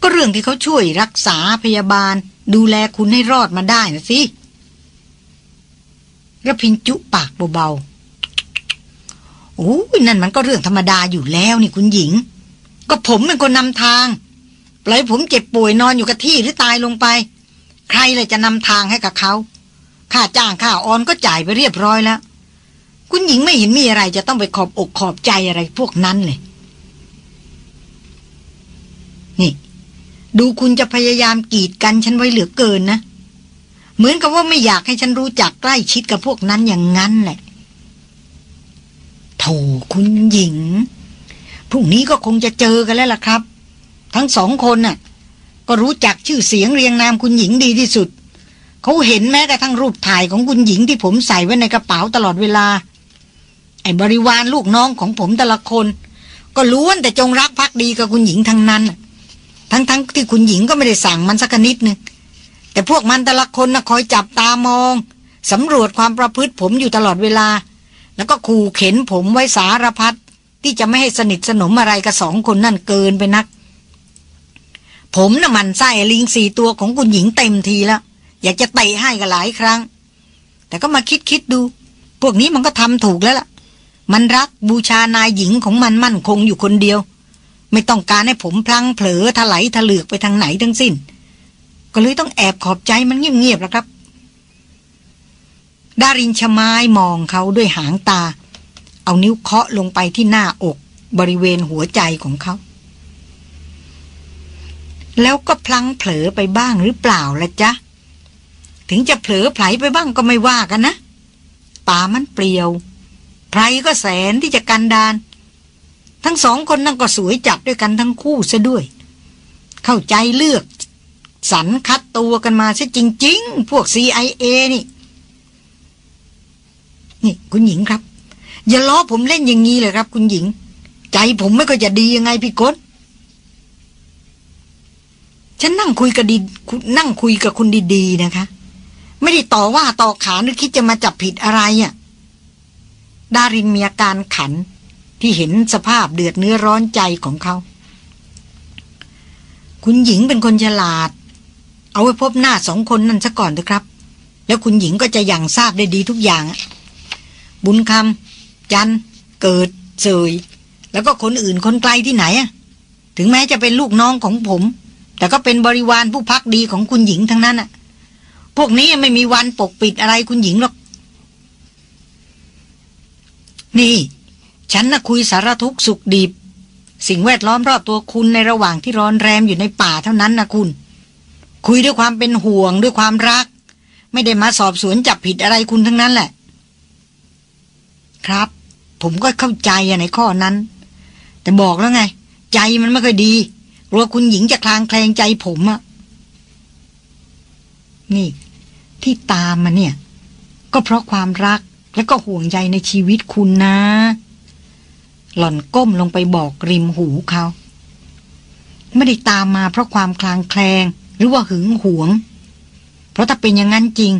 ก็เรื่องที่เขาช่วยรักษาพยาบาล ดูแลคุณให้รอดมาได้นะสิระพินจุปากเบาๆโอ้ยนั่นมันก็เรื่องธรรมดาอยู่แล้วนี่คุณหญิง ก็ผมเป็นคนนำทางปล่อยผมเจ็บป่วยนอนอยู่กับที่หรือตายลงไป ใครเลยจะนำทางให้กับเขาค่าจ้างค่าออนก็จ่ายไปเรียบร้อยแล้ว คุณหญิงไม่เห็นมีอะไรจะต้องไปขอบอกขอบใจอะไรพวกนั้นเลย นี่ ดูคุณจะพยายามกีดกันฉันไว้เหลือเกินนะ เหมือนกับว่าไม่อยากให้ฉันรู้จักใกล้ชิดกับพวกนั้นอย่างนั้นแหละโถคุณหญิง พรุ่งนี้ก็คงจะเจอกันแล้วล่ะครับ ทั้งสองคนน่ะ ก็รู้จักชื่อเสียงเรียงนามคุณหญิงดีที่สุด เขาเห็นแม้กระทั่งรูปถ่ายของคุณหญิงที่ผมใส่ไว้ในกระเป๋าตลอดเวลา ไอ้บริวารลูกน้องของผมแต่ละคน ก็ล้วนแต่จงรักภักดีกับคุณหญิงทั้งนั้น ทั้งๆทที่คุณหญิงก็ไม่ได้สั่งมันสักนิดนึงแต่พวกมันแต่ละคนนะคอยจับตามองสำรวจความประพฤติผมอยู่ตลอดเวลา แล้วก็ขู่เข็นผมไว้สารพัดที่จะไม่ให้สนิทสนมอะไรกับสองคนนั่นเกินไปนัก ผมน่ะมันไส้ลิงสี่ตัวของคุณหญิงเต็มทีแล้ว อยากจะเตะให้กันหลายครั้ง แต่ก็มาคิดคิดดู พวกนี้มันก็ทำถูกแล้วล่ะ มันรักบูชานายหญิงของมันมั่นคงอยู่คนเดียว ไม่ต้องการให้ผมพลังเผลอถลายถลือกไปทางไหนทั้งสิ้น ก็เลยต้องแอบขอบใจมันเงียบๆแล้วครับ ดารินชมายมองเขาด้วยหางตา เอานิ้วเคาะลงไปที่หน้าอกบริเวณหัวใจของเขา แล้วก็พลังเผลอไปบ้างหรือเปล่าละจ๊ะ ถึงจะเผลอไผลไปบ้างก็ไม่ว่ากันนะป่ามันเปลี่ยว ไพรก็แสนที่จะกันดาน ทั้งสองคนนั่นก็สวยจัดด้วยกันทั้งคู่ซะด้วย เข้าใจเลือกสรรคัดตัวกันมาซะจริง ๆ พวก CIA นี่ นี่คุณหญิงครับ อย่าล้อผมเล่นอย่างนี้เลยครับ คุณหญิง ใจผมไม่ก็จะดียังไงพี่กศฉันนั่งคุยกับดีนั่งคุยกับคุณดีๆนะคะ ไม่ได้ต่อว่าต่อขานหรือคิดจะมาจับผิดอะไรอะ่ะ ดารินมีอาการขันที่เห็นสภาพเดือดเนื้อร้อนใจของเขา คุณหญิงเป็นคนฉลาด เอาไว้พบหน้าสองคนนั่นซะก่อนเถอะครับ แล้วคุณหญิงก็จะอย่างทราบได้ดีทุกอย่าง บุญคำจันเกิดเสยแล้วก็คนอื่นคนไกลที่ไหนอะถึงแม้จะเป็นลูกน้องของผม แต่ก็เป็นบริวารผู้พักดีของคุณหญิงทั้งนั้นอะพวกนี้ไม่มีวันปกปิดอะไรคุณหญิงหรอก นี่ ฉันน่ะคุยสารทุกสุขดีบ สิ่งแวดล้อมรอบตัวคุณในระหว่างที่ร้อนแรมอยู่ในป่าเท่านั้นนะคุณ คุยด้วยความเป็นห่วงด้วยความรัก ไม่ได้มาสอบสวนจับผิดอะไรคุณทั้งนั้นแหละ ครับ ผมก็เข้าใจในข้อนั้น แต่บอกแล้วไง ใจมันไม่ค่อยดีกลัวคุณหญิงจะคลางแคลงใจผมอะนี่ ที่ตามมาเนี่ย ก็เพราะความรัก และก็ห่วงใยในชีวิตคุณนะ หล่อนก้มลงไปบอกริมหูเขา ไม่ได้ตามมาเพราะความคลางแคลง หรือว่าหึงหวง เพราะถ้าเป็นอย่างนั้นจริง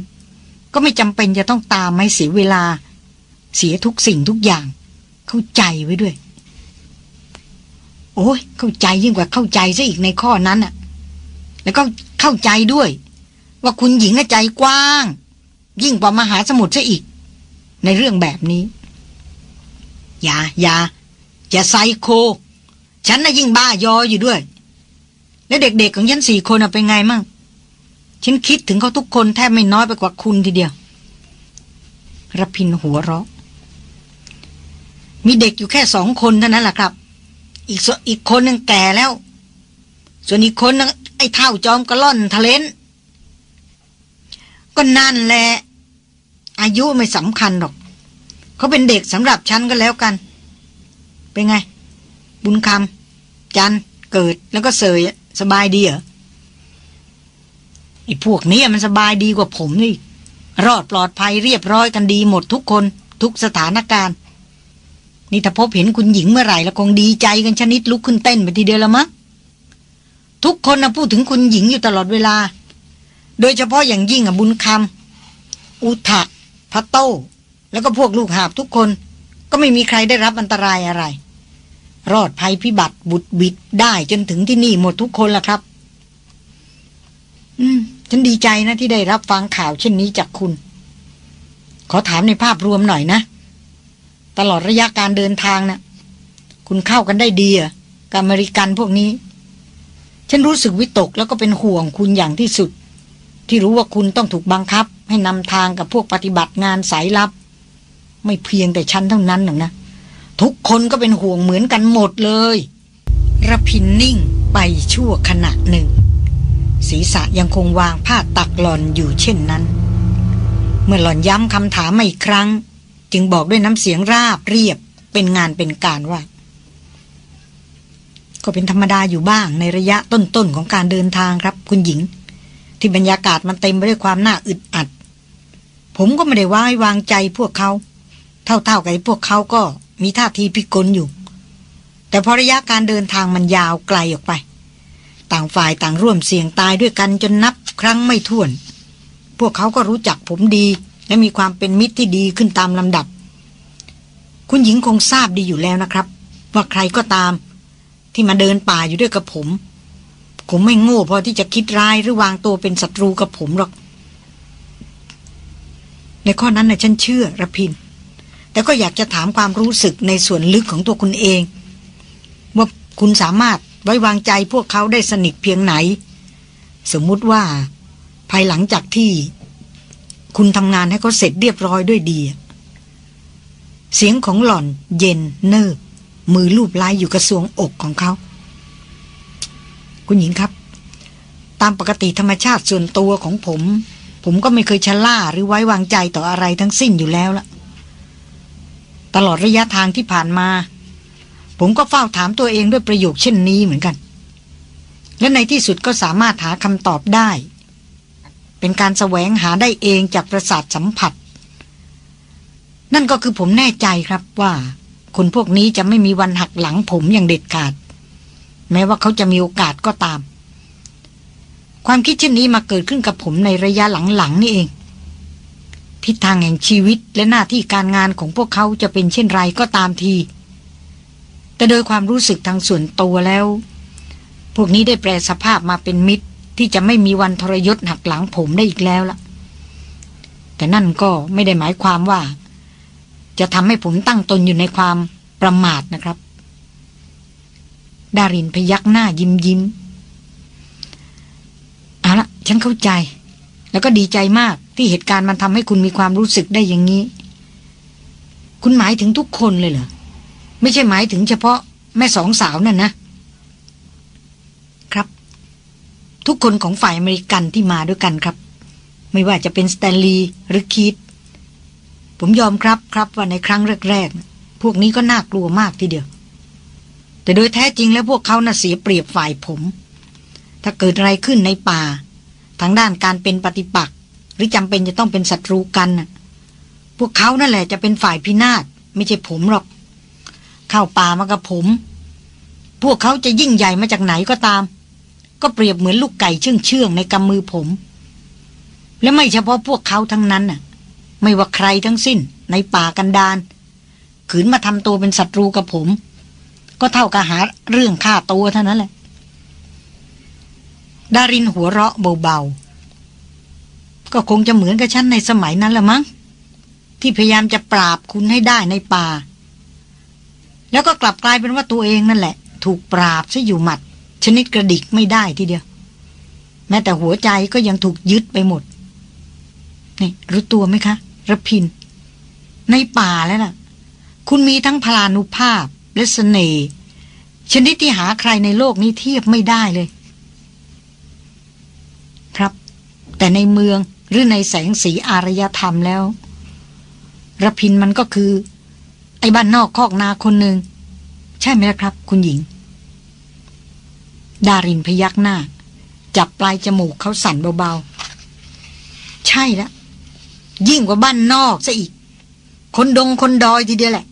ก็ไม่จำเป็นจะต้องตามไม่เสียเวลา เสียทุกสิ่งทุกอย่าง เข้าใจไว้ด้วย โอ้ยเข้าใจยิ่งกว่าเข้าใจซะอีกในข้อนั้นอะแล้วก็เข้าใจด้วย ว่าคุณหญิงใจกว้าง ยิ่งกว่ามหาสมุทรซะอีก ในเรื่องแบบนี้ อย่าอย่าจะไซโค ฉันน่ะยิ่งบ้ายออยู่ด้วย แล้วเด็กๆของฉันสี่คนเป็นไงมั่งฉันคิดถึงเขาทุกคนแทบไม่น้อยไปกว่าคุณทีเดียวรพินหัวเราะ มีเด็กอยู่แค่สองคนเท่านั้นแหละครับ อีกอีกคนนึงแก่แล้ว ส่วนอีกคนนึงไอ้เท่าจอมกระล่อนทะเลนก็นั่นแหละ อายุไม่สำคัญหรอก เขาเป็นเด็กสำหรับฉันก็แล้วกัน เป็นไง บุญคำจันเกิดแล้วก็เสยสบายดีเหรอไอ้พวกนี้มันสบายดีกว่าผมนี่ รอดปลอดภัยเรียบร้อยกันดีหมดทุกคน ทุกสถานการณ์นี่ถ้าพบเห็นคุณหญิงเมื่อไหร่แล้วคงดีใจกันชนิดลุกขึ้นเต้นไปทีเดียวละมั้งทุกคนนะพูดถึงคุณหญิงอยู่ตลอดเวลา โดยเฉพาะอย่างยิ่งอะบุญคำอุทะ พัตโต้แล้วก็พวกลูกหาบทุกคน ก็ไม่มีใครได้รับอันตรายอะไร รอดภัยพิบัติบุดบิดได้จนถึงที่นี่หมดทุกคนละครับ อืม ฉันดีใจนะที่ได้รับฟังข่าวเช่นนี้จากคุณ ขอถามในภาพรวมหน่อยนะ ตลอดระยะการเดินทางนะ่ะ คุณเข้ากันได้ดีอะกับอเมริกันพวกนี้ ฉันรู้สึกวิตกแล้วก็เป็นห่วงคุณอย่างที่สุด ที่รู้ว่าคุณต้องถูกบังคับ ให้นำทางกับพวกปฏิบัติงานสายลับ ไม่เพียงแต่ฉันเท่านั้นหรอกนะ ทุกคนก็เป็นห่วงเหมือนกันหมดเลยระพินนิ่งไปชั่วขณะหนึ่ง ศีรษะยังคงวางผ้าตักหลอนอยู่เช่นนั้น เมื่อหลอนย้ำคำถามมาอีกครั้ง จึงบอกด้วยน้ำเสียงราบเรียบเป็นงานเป็นการว่า ก็เป็นธรรมดาอยู่บ้างในระยะต้นๆของการเดินทางครับคุณหญิง ที่บรรยากาศมันเต็มไปด้วยความน่าอึดอัด ผมก็ไม่ได้ว่าวางใจพวกเขา เท่าๆกับพวกเขาก็มีท่าทีพิกลอยู่ แต่พอระยะการเดินทางมันยาวไกลออกไป ต่างฝ่ายต่างร่วมเสี่ยงตายด้วยกันจนนับครั้งไม่ถ้วน พวกเขาก็รู้จักผมดี และมีความเป็นมิตรที่ดีขึ้นตามลำดับ คุณหญิงคงทราบดีอยู่แล้วนะครับ ว่าใครก็ตาม ที่มาเดินป่าอยู่ด้วยกับผม ผมไม่โง่พอที่จะคิดร้ายหรือวางตัวเป็นศัตรูกับผมหรอก ในข้อนั้นนะฉันเชื่อระพิน แต่ก็อยากจะถามความรู้สึกในส่วนลึกของตัวคุณเอง ว่าคุณสามารถไว้วางใจพวกเขาได้สนิทเพียงไหน สมมุติว่า ภายหลังจากที่ คุณทำงานให้เขาเสร็จเรียบร้อยด้วยดี เสียงของหล่อนเย็นเนิบมือลูบไล้อยู่กระทรวงอกของเขา คุณหญิงครับ ตามปกติธรรมชาติส่วนตัวของผม ผมก็ไม่เคยชะล่าหรือไว้วางใจต่ออะไรทั้งสิ้นอยู่แล้วละตลอดระยะทางที่ผ่านมา ผมก็เฝ้าถามตัวเองด้วยประโยคเช่นนี้เหมือนกัน และในที่สุดก็สามารถหาคำตอบได้ เป็นการแสวงหาได้เองจากประสาทสัมผัส นั่นก็คือผมแน่ใจครับว่า คนพวกนี้จะไม่มีวันหักหลังผมอย่างเด็ดขาด แม้ว่าเขาจะมีโอกาสก็ตาม ความคิดเช่นนี้มาเกิดขึ้นกับผมในระยะหลังๆนี่เอง ทิศทางแห่งชีวิตและหน้าที่การงานของพวกเขาจะเป็นเช่นไรก็ตามที แต่โดยความรู้สึกทางส่วนตัวแล้ว พวกนี้ได้แปลสภาพมาเป็นมิตรที่จะไม่มีวันทรยศหักหลังผมได้อีกแล้วล่ะ แต่นั่นก็ไม่ได้หมายความว่า จะทำให้ผมตั้งตนอยู่ในความประมาทนะครับ ดารินพยักหน้ายิ้มยิ้ม ฉันเข้าใจ แล้วก็ดีใจมากที่เหตุการณ์มันทำให้คุณมีความรู้สึกได้อย่างนี้ คุณหมายถึงทุกคนเลยเหรอ ไม่ใช่หมายถึงเฉพาะแม่สองสาวนั่นนะ ครับ ทุกคนของฝ่ายอเมริกันที่มาด้วยกันครับ ไม่ว่าจะเป็นสแตนลีย์หรือคีตผมยอมครับครับว่าในครั้งแรกๆ พวกนี้ก็น่ากลัวมากทีเดียว แต่โดยแท้จริงแล้วพวกเขาน่ะเสียเปรียบฝ่ายผม ถ้าเกิดอะไรขึ้นในป่า ทางด้านการเป็นปฏิปักษ์หรือจำเป็นจะต้องเป็นศัตรูกันพวกเขานั่นแหละจะเป็นฝ่ายพินาศไม่ใช่ผมหรอก เข้าป่ามากับผม พวกเขาจะยิ่งใหญ่มาจากไหนก็ตาม ก็เปรียบเหมือนลูกไก่เชื่องเชื่องในกำมือผม และไม่เฉพาะพวกเขาทั้งนั้นน่ะ ไม่ว่าใครทั้งสิ้น ในป่ากันดานขืนมาทำตัวเป็นศัตรูกับผม ก็เท่ากับหาเรื่องฆ่าตัวเท่านั้นแหละ ดารินหัวเราะเบาๆ ก็คงจะเหมือนกับฉันในสมัยนั้นละมั้ง ที่พยายามจะปราบคุณให้ได้ในป่า แล้วก็กลับกลายเป็นว่าตัวเองนั่นแหละ ถูกปราบซะอยู่หมัด ชนิดกระดิกไม่ได้ทีเดียว แม้แต่หัวใจก็ยังถูกยึดไปหมด นี่รู้ตัวไหมคะระพิน ในป่าแล้วล่ะ คุณมีทั้งพลานุภาพและสเสน่ห์ชนิดที่หาใครในโลกนี้เทียบไม่ได้เลย ครับ แต่ในเมืองหรือในแสงสีอารยธรรมแล้วระพินมันก็คือ ไอ้บ้านนอกคอกนาคนหนึ่งใช่ไหมครับ คุณหญิง ดารินพยักหน้า จับปลายจมูกเขาสั่นเบาๆ ใช่แล้วยิ่งกว่าบ้านนอกซะอีก คนดงคนดอยทีเดียวแหละ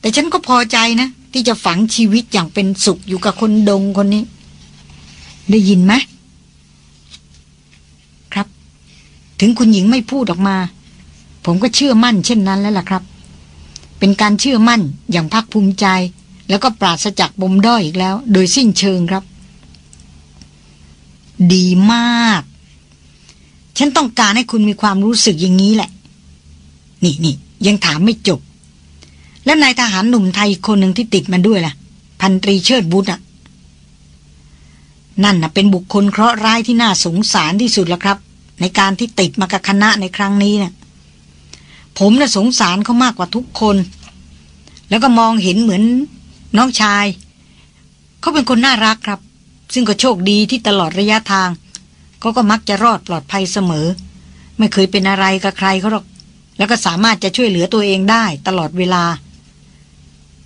แต่ฉันก็พอใจนะ ที่จะฝังชีวิตอย่างเป็นสุขอยู่กับคนดงคนนี้ ได้ยินไหม ถึงคุณหญิงไม่พูดออกมา ผมก็เชื่อมั่นเช่นนั้นแล้วล่ะครับ เป็นการเชื่อมั่นอย่างภาคภูมิใจ แล้วก็ปราศจากบมด้อยอีกแล้ว โดยสิ้นเชิงครับ ดีมาก ฉันต้องการให้คุณมีความรู้สึกอย่างนี้แหละ นี่นี่ยังถามไม่จบ แล้วนายทหารหนุ่มไทยคนหนึ่งที่ติดมาด้วยล่ะ พันตรีเชิดบุตรอะนั่นน่ะเป็นบุคคลเคราะห์ร้ายที่น่าสงสารที่สุดแล้วครับ ในการที่ติดมากับคณะในครั้งนี้เนะี่ยผมน่ะสงสารเขามากกว่าทุกคน แล้วก็มองเห็นเหมือนน้องชาย เขาเป็นคนน่ารักครับ ซึ่งก็โชคดีที่ตลอดระยะทางเขาก็มักจะรอดปลอดภัยเสมอ ไม่เคยเป็นอะไรกับใครเขาหรอก แล้วก็สามารถจะช่วยเหลือตัวเองได้ตลอดเวลา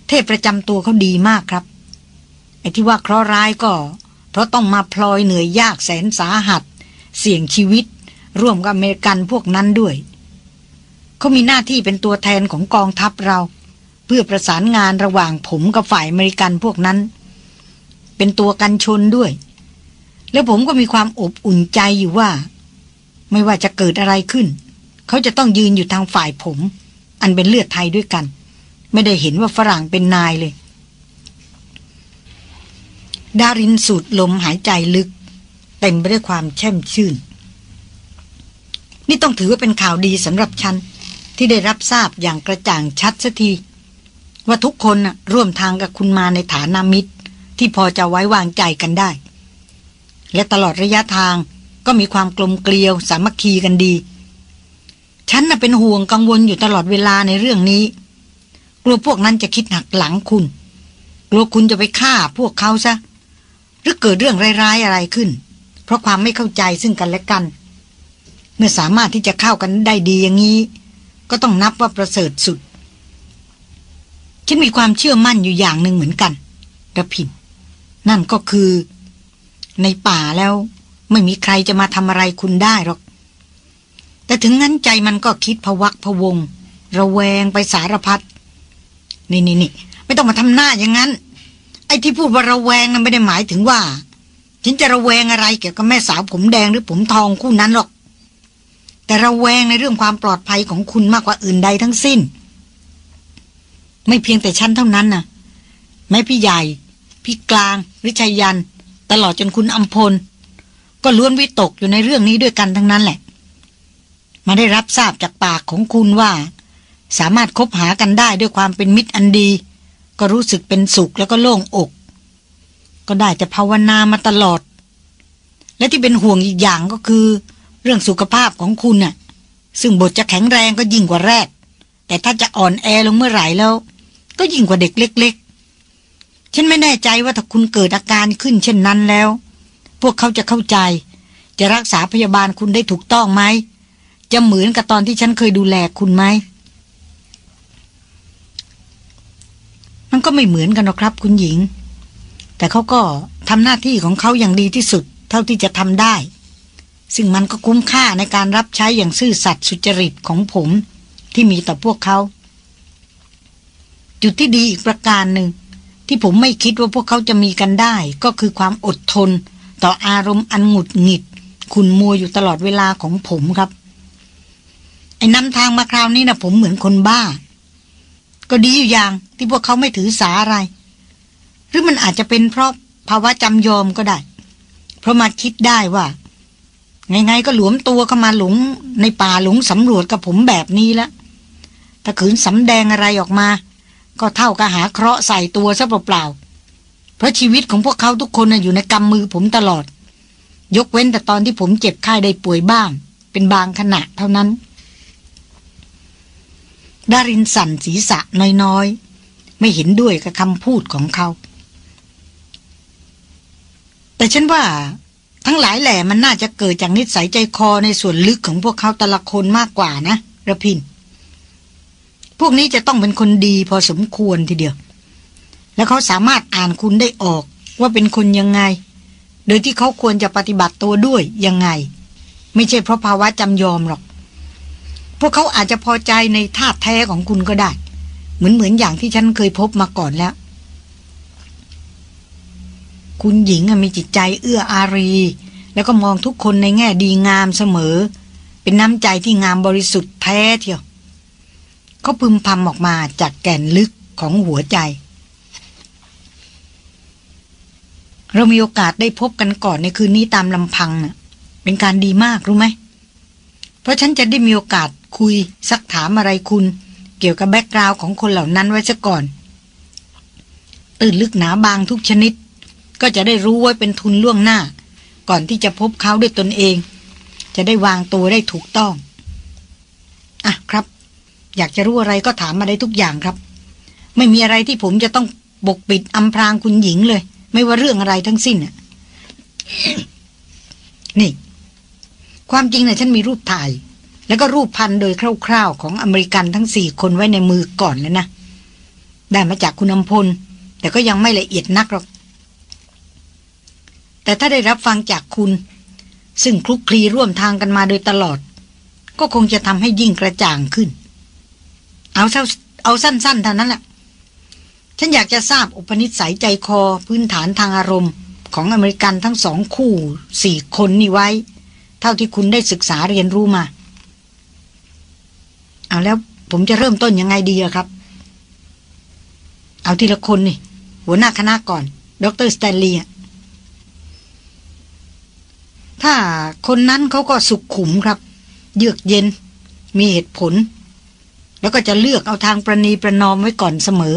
เทพประจำตัวเขาดีมากครับ ไอ้ที่ว่าเคราะห์ร้ายก็ เพราะต้องมาพลอยเหนื่อยยากแสนสาหัส เสี่ยงชีวิต ร่วมกับอเมริกันพวกนั้นด้วย เขามีหน้าที่เป็นตัวแทนของกองทัพเรา เพื่อประสานงานระหว่างผมกับฝ่ายอเมริกันพวกนั้น เป็นตัวกันชนด้วย แล้วผมก็มีความอบอุ่นใจอยู่ว่า ไม่ว่าจะเกิดอะไรขึ้น เขาจะต้องยืนอยู่ทางฝ่ายผม อันเป็นเลือดไทยด้วยกัน ไม่ได้เห็นว่าฝรั่งเป็นนายเลยดารินสูดลมหายใจลึก เต็มไปด้วยความแช่มชื่น นี่ต้องถือว่าเป็นข่าวดีสำหรับฉัน ที่ได้รับทราบอย่างกระจ่างชัดสักที ว่าทุกคนร่วมทางกับคุณมาในฐานามิตร ที่พอจะไว้วางใจกันได้ และตลอดระยะทางก็มีความกลมเกลียวสามัคคีกันดี ฉันน่ะเป็นห่วงกังวลอยู่ตลอดเวลาในเรื่องนี้ กลัวพวกนั้นจะคิดหักหลังคุณ กลัวคุณจะไปฆ่าพวกเขาซะ หรือเกิดเรื่องร้ายๆอะไรขึ้น เพราะความไม่เข้าใจซึ่งกันและกัน เมื่อสามารถที่จะเข้ากันได้ดีอย่างนี้ ก็ต้องนับว่าประเสริฐสุด ฉันมีความเชื่อมั่นอยู่อย่างหนึ่งเหมือนกันระพินนั่นก็คือ ในป่าแล้ว ไม่มีใครจะมาทำอะไรคุณได้หรอก แต่ถึงงั้นใจมันก็คิดพวักพวง ระแวงไปสารพัดนี่นี่นี่ไม่ต้องมาทำหน้าอย่างนั้น ไอ้ที่พูดว่าระแวงนั้นไม่ได้หมายถึงว่าฉันจะระแวงอะไรเกี่ยวกับแม่สาวผมแดงหรือผมทองคู่นั้นหรอก แต่ระแวงในเรื่องความปลอดภัยของคุณมากกว่าอื่นใดทั้งสิ้น ไม่เพียงแต่ฉันเท่านั้นนะแม่พี่ใหญ่ พี่กลางริชัยยัน ตลอดจนคุณอัมพล ก็ล้วนวิตกอยู่ในเรื่องนี้ด้วยกันทั้งนั้นแหละ มาได้รับทราบจากปากของคุณว่า สามารถคบหากันได้ด้วยความเป็นมิตรอันดี ก็รู้สึกเป็นสุขแล้วก็โล่งอก ก็ได้แต่ภาวนามาตลอด และที่เป็นห่วงอีกอย่างก็คือ เรื่องสุขภาพของคุณน่ะ ซึ่งบทจะแข็งแรงก็ยิ่งกว่าแรก แต่ถ้าจะอ่อนแอลงเมื่อไหร่แล้ว ก็ยิ่งกว่าเด็กเล็ก ๆ ฉันไม่แน่ใจว่าถ้าคุณเกิดอาการขึ้นเช่นนั้นแล้ว พวกเขาจะเข้าใจ จะรักษาพยาบาลคุณได้ถูกต้องไหม จะเหมือนกับตอนที่ฉันเคยดูแลคุณไหม มันก็ไม่เหมือนกันหรอกครับ คุณหญิง แต่เขาก็ทำหน้าที่ของเขาอย่างดีที่สุด เท่าที่จะทำได้ ซึ่งมันก็คุ้มค่าในการรับใช้อย่างซื่อสัตย์สุจริตของผมที่มีต่อพวกเขา จุดที่ดีอีกประการหนึ่ง ที่ผมไม่คิดว่าพวกเขาจะมีกันได้ ก็คือความอดทน ต่ออารมณ์อันหงุดหงิด ขุนมัวอยู่ตลอดเวลาของผมครับ ไอ้นำทางมาคราวนี้นะผมเหมือนคนบ้า ก็ดีอยู่อย่างที่พวกเขาไม่ถือสาอะไร หรือมันอาจจะเป็นเพราะภาวะจำยอมก็ได้ เพราะมาคิดได้ว่า ไงๆก็หลวมตัวเข้ามาหลงในป่าหลงสำรวจกับผมแบบนี้แล้วถ้าขืนสำแดงอะไรออกมา ก็เท่ากับหาเคราะห์ใส่ตัวซะเปล่าๆเพราะชีวิตของพวกเขาทุกคนอยู่ในกำมือผมตลอด ยกเว้นแต่ตอนที่ผมเจ็บไข้ได้ป่วยบ้าง เป็นบางขณะเท่านั้นดารินสั่นศีรษะน้อยๆ ไม่เห็นด้วยกับคำพูดของเขา แต่ฉันว่า ทั้งหลายแหล่มันน่าจะเกิดจากนิสัยใจคอในส่วนลึกของพวกเขาแต่ละคนมากกว่านะระพิน พวกนี้จะต้องเป็นคนดีพอสมควรทีเดียว แล้วเขาสามารถอ่านคุณได้ออกว่าเป็นคนยังไง โดยที่เขาควรจะปฏิบัติตัวด้วยยังไง ไม่ใช่เพราะภาวะจำยอมหรอก พวกเขาอาจจะพอใจในธาตุแท้ของคุณก็ได้ เหมือนเหมือนอย่างที่ฉันเคยพบมาก่อนแล้ว คุณหญิงมีจิตใจเอื้ออารี แล้วก็มองทุกคนในแง่ดีงามเสมอ เป็นน้ำใจที่งามบริสุทธิ์แท้เทียวเขาพึมพำออกมาจากแก่นลึกของหัวใจ เรามีโอกาสได้พบกันก่อนในคืนนี้ตามลำพังน่ะ เป็นการดีมากรู้ไหม เพราะฉันจะได้มีโอกาสคุยซักถามอะไรคุณ เกี่ยวกับแบ็กกราวของคนเหล่านั้นไว้ซะก่อน ตื่นลึกหนาบางทุกชนิด ก็จะได้รู้ไว้เป็นทุนล่วงหน้า ก่อนที่จะพบเขาด้วยตนเอง จะได้วางตัวได้ถูกต้อง อะครับ อยากจะรู้อะไรก็ถามมาได้ทุกอย่างครับ ไม่มีอะไรที่ผมจะต้องบกปิดอำพรางคุณหญิงเลย ไม่ว่าเรื่องอะไรทั้งสิ้นน่ะ นี่ ความจริงนะฉันมีรูปถ่าย แล้วก็รูปพันโดยคร่าวๆ ของอเมริกันทั้งสี่คนไว้ในมือก่อนแล้วนะได้มาจากคุณอำพลแต่ก็ยังไม่ละเอียดนักหรอก แต่ถ้าได้รับฟังจากคุณ ซึ่งคลุกคลีร่วมทางกันมาโดยตลอด ก็คงจะทำให้ยิ่งกระจ่างขึ้น เอาเท่าเอาสั้นๆเท่านั้นแหละฉันอยากจะทราบอุปนิสัยใจคอพื้นฐานทางอารมณ์ ของอเมริกันทั้งสองคู่สี่คนนี่ไว้ เท่าที่คุณได้ศึกษาเรียนรู้มา เอาแล้วผมจะเริ่มต้นยังไงดีครับ เอาทีละคนนี่ หัวหน้าคณะก่อน ดรสแตนลีย์ ถ้าคนนั้นเขาก็สุขขุมครับ เยือกเย็น มีเหตุผล แล้วก็จะเลือกเอาทางประนีประนอมไว้ก่อนเสมอ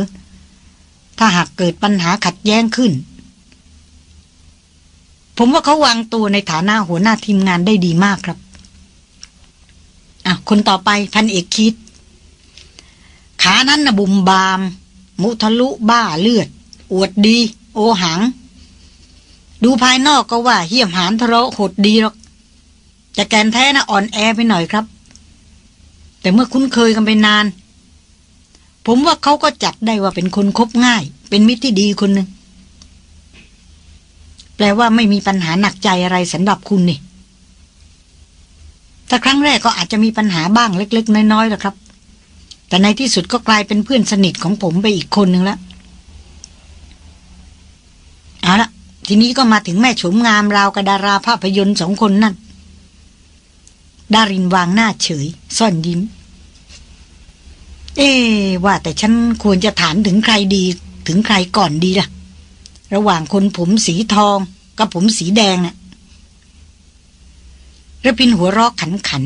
ถ้าหากเกิดปัญหาขัดแย้งขึ้น ผมว่าเขาวางตัวในฐานะหัวหน้าทีมงานได้ดีมากครับอะคนต่อไปพันเอกคิด ขานั้นนะบุมบาม มุทะลุบ้าเลือด อวดดี โอหัง ดูภายนอกก็ว่าเหี้ยมหานทะเลาะหดดีหรอกแต่แกนแท้นะอ่อนแอไปหน่อยครับ แต่เมื่อคุ้นเคยกันไปนาน ผมว่าเขาก็จัดได้ว่าเป็นคนคบง่าย เป็นมิตรที่ดีคนหนึ่งแปลว่าไม่มีปัญหาหนักใจอะไรสำหรับคุณนี่แต่ครั้งแรกก็อาจจะมีปัญหาบ้างเล็ก ๆ น้อยๆแหละครับ แต่ในที่สุดก็กลายเป็นเพื่อนสนิทของผมไปอีกคนหนึ่งแล้วเอาละ ทีนี้ก็มาถึงแม่โฉมงามราวกระดาราภาพยนตร์สองคนนั่น ดารินวางหน้าเฉย ซ่อนยิ้ม เอ๊ว่าแต่ฉันควรจะถามถึงใครดี ถึงใครก่อนดีล่ะ ระหว่างคนผมสีทองกับผมสีแดงนะ่ะระพินหัวรอกขันขัน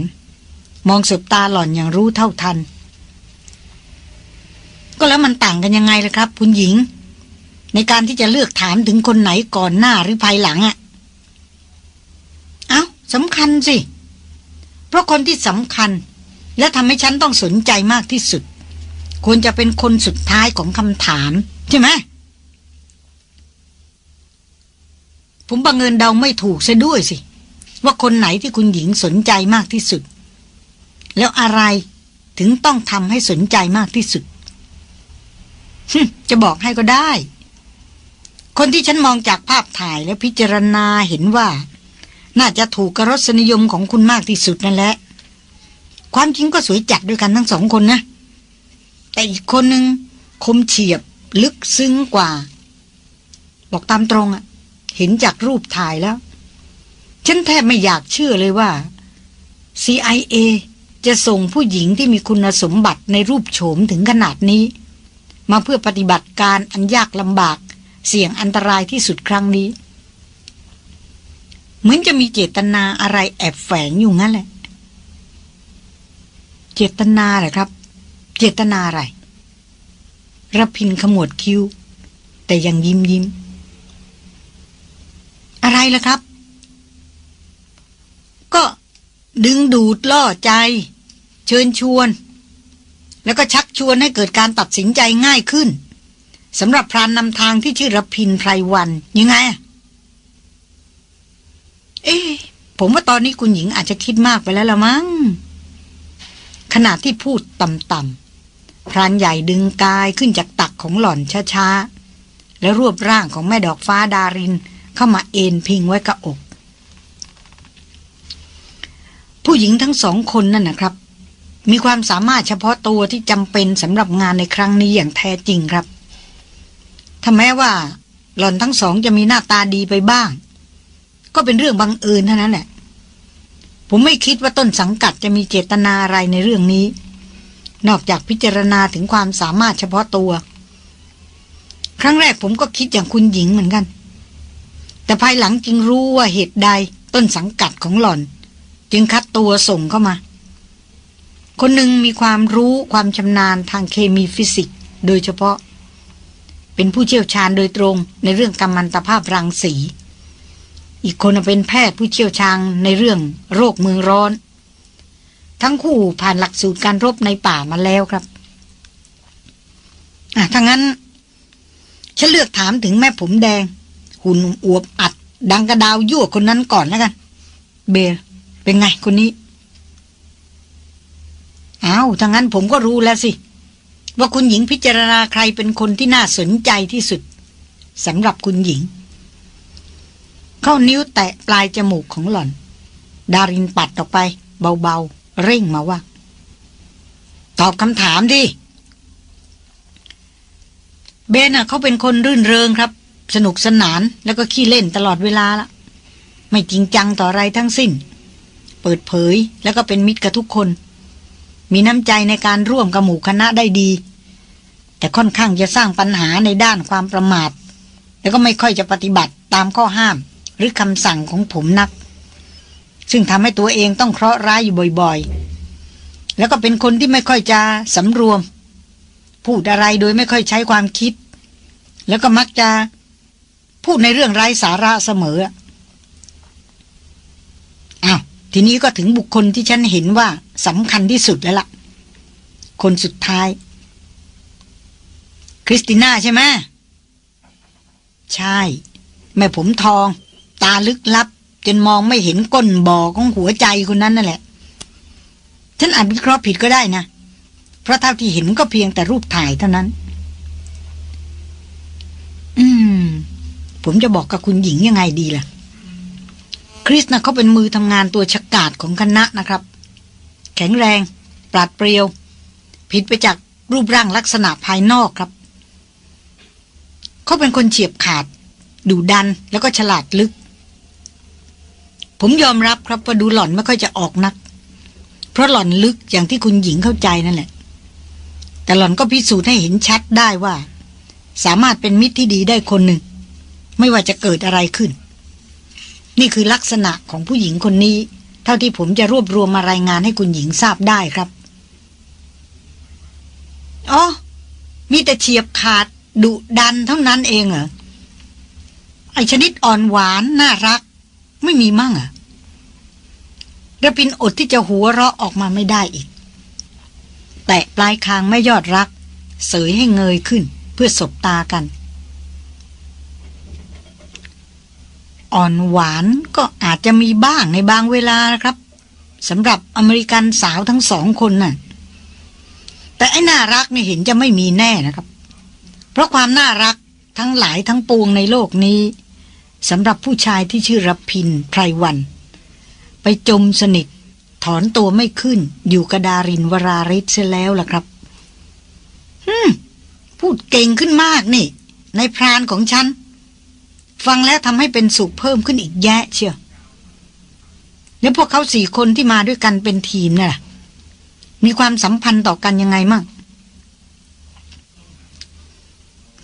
มองสบตาหล่อนอย่างรู้เท่าทัน ก็แล้วมันต่างกันยังไงล่ะครับ คุณหญิง ในการที่จะเลือกถามถึงคนไหนก่อนหน้าหรือภายหลังอะ่ะ เอา้าสำคัญสิ เพราะคนที่สำคัญ และทำให้ฉันต้องสนใจมากที่สุด ควรจะเป็นคนสุดท้ายของคำถาม ใช่ไหมผมบังเอิญเดาไม่ถูกซะด้วยสิ ว่าคนไหนที่คุณหญิงสนใจมากที่สุด แล้วอะไรถึงต้องทำให้สนใจมากที่สุดจะบอกให้ก็ได้ คนที่ฉันมองจากภาพถ่ายและพิจารณาเห็นว่า น่าจะถูกกรสนิยมของคุณมากที่สุดนั่นแหละ ความจริงก็สวยจัดด้วยกันทั้งสองคนนะ แต่อีกคนหนึ่งคมเฉียบลึกซึ้งกว่า บอกตามตรงอะเห็นจากรูปถ่ายแล้ว ฉันแทบไม่อยากเชื่อเลยว่า CIA จะส่งผู้หญิงที่มีคุณสมบัติในรูปโฉมถึงขนาดนี้ มาเพื่อปฏิบัติการอันยากลำบาก เสี่ยงอันตรายที่สุดครั้งนี้ เหมือนจะมีเจตนาอะไรแอบแฝงอยู่งั้นแหละ เจตนาเหรอครับ เจตนาอะไรรพินขมวดคิ้ว แต่ยังยิ้มยิ้ม อะไรล่ะครับ ก็ดึงดูดล่อใจ เชิญชวน แล้วก็ชักชวนให้เกิดการตัดสินใจง่ายขึ้น สำหรับพรานนำทางที่ชื่อรพินไพรวัน ยังไง เอ๊ผมว่าตอนนี้คุณหญิงอาจจะคิดมากไปแล้วละมั้งขณะที่พูดต่ำๆพรานใหญ่ดึงกายขึ้นจากตักของหล่อนช้าๆ แล้วรวบร่างของแม่ดอกฟ้าดารินเข้ามาเอนพิงไว้กับอก ผู้หญิงทั้งสองคนนั่นนะครับ มีความสามารถเฉพาะตัวที่จำเป็นสำหรับงานในครั้งนี้อย่างแท้จริงครับ ถ้าแม้ว่า หล่อนทั้งสองจะมีหน้าตาดีไปบ้าง ก็เป็นเรื่องบังเอิญเท่านั้นแหละผมไม่คิดว่าต้นสังกัดจะมีเจตนาอะไรในเรื่องนี้ นอกจากพิจารณาถึงความสามารถเฉพาะตัว ครั้งแรกผมก็คิดอย่างคุณหญิงเหมือนกัน แต่ภายหลังจึงรู้ว่าเหตุใดต้นสังกัดของหล่อน จึงคัดตัวส่งเข้ามา คนหนึ่งมีความรู้ความชำนาญทางเคมีฟิสิกส์โดยเฉพาะ เป็นผู้เชี่ยวชาญโดยตรงในเรื่องกัมมันตภาพรังสี อีกคนเป็นแพทย์ผู้เชี่ยวชาญในเรื่องโรคเมืองร้อน ทั้งคู่ผ่านหลักสูตรการรบในป่ามาแล้วครับอะถ้างั้น ฉันเลือกถามถึงแม่ผมแดง หุ่นอวบอัด ดังกระดาวยั่วคนนั้นก่อนแล้วกัน เบลเป็นไงคนนี้อ้าวถ้างั้นผมก็รู้แล้วสิ ว่าคุณหญิงพิจารณาใครเป็นคนที่น่าสนใจที่สุดสำหรับคุณหญิง เข้านิ้วแตะปลายจมูกของหล่อน ดารินปัดออกไป เบาๆ เร่งมาว่า ตอบคำถามดิเบนอะเขาเป็นคนรื่นเริงครับ สนุกสนานแล้วก็ขี้เล่นตลอดเวลาละไม่จริงจังต่ออะไรทั้งสิ้น เปิดเผยแล้วก็เป็นมิตรกับทุกคน มีน้ำใจในการร่วมกับหมู่คณะได้ดี แต่ค่อนข้างจะสร้างปัญหาในด้านความประมาท แล้วก็ไม่ค่อยจะปฏิบัติตามข้อห้าม หรือคำสั่งของผมนัก ซึ่งทำให้ตัวเองต้องเคราะห์ร้ายอยู่บ่อยๆ แล้วก็เป็นคนที่ไม่ค่อยจะสำรวม พูดอะไรโดยไม่ค่อยใช้ความคิด แล้วก็มักจะพูดในเรื่องไร้สาระเสมอ ทีนี้ก็ถึงบุคคลที่ฉันเห็นว่าสำคัญที่สุดแล้วละ่ะ คนสุดท้าย คริสติน่าใช่ไหมใช่ แม่ผมทอง ตาลึกลับ จนมองไม่เห็นก้นบ่อของหัวใจคนนั้นนั่นแหละ ฉันอาจวิเคราะห์ผิดก็ได้นะ เพราะเท่าที่เห็นก็เพียงแต่รูปถ่ายเท่านั้น อืม ผมจะบอกกับคุณหญิงยังไงดีล่ะ คริสนะเขาเป็นมือทำงานตัวฉกาดของคณะนะครับ แข็งแรง ปราดเปรียว ผิดไปจากรูปร่างลักษณะภายนอกครับ เขาเป็นคนเฉียบขาด ดุดันแล้วก็ฉลาดลึก ผมยอมรับครับว่าดูหล่อนไม่ค่อยจะออกนัก เพราะหล่อนลึกอย่างที่คุณหญิงเข้าใจนั่นแหละ แต่หล่อนก็พิสูจน์ให้เห็นชัดได้ว่า สามารถเป็นมิตรที่ดีได้คนหนึ่ง ไม่ว่าจะเกิดอะไรขึ้น นี่คือลักษณะของผู้หญิงคนนี้ เท่าที่ผมจะรวบรวมมารายงานให้คุณหญิงทราบได้ครับ อ๋อ มีแต่เฉียบขาดดุดันเท่านั้นเองเหรอ ไอชนิดอ่อนหวานน่ารัก ไม่มีมั่งอะระพินอดที่จะหัวเราะออกมาไม่ได้อีก แตะปลายคางไม่ยอดรัก เสยให้เงยขึ้น เพื่อสบตากัน อ่อนหวานก็อาจจะมีบ้างในบางเวลานะครับสำหรับอเมริกันสาวทั้งสองคนน่ะ แต่ไอ้น่ารักเนี่ยเห็นจะไม่มีแน่นะครับ เพราะความน่ารักทั้งหลายทั้งปวงในโลกนี้สำหรับผู้ชายที่ชื่อรพินไพรวัน ไปจมสนิท ถอนตัวไม่ขึ้น อยู่กระดารินวราริศเสียแล้วล่ะครับฮึมพูดเก่งขึ้นมากนี่ ในพรานของฉัน ฟังแล้วทำให้เป็นสุขเพิ่มขึ้นอีกแยะเชียวแล้วพวกเขาสี่คนที่มาด้วยกันเป็นทีมน่ะ มีความสัมพันธ์ต่อกันยังไงมั่ง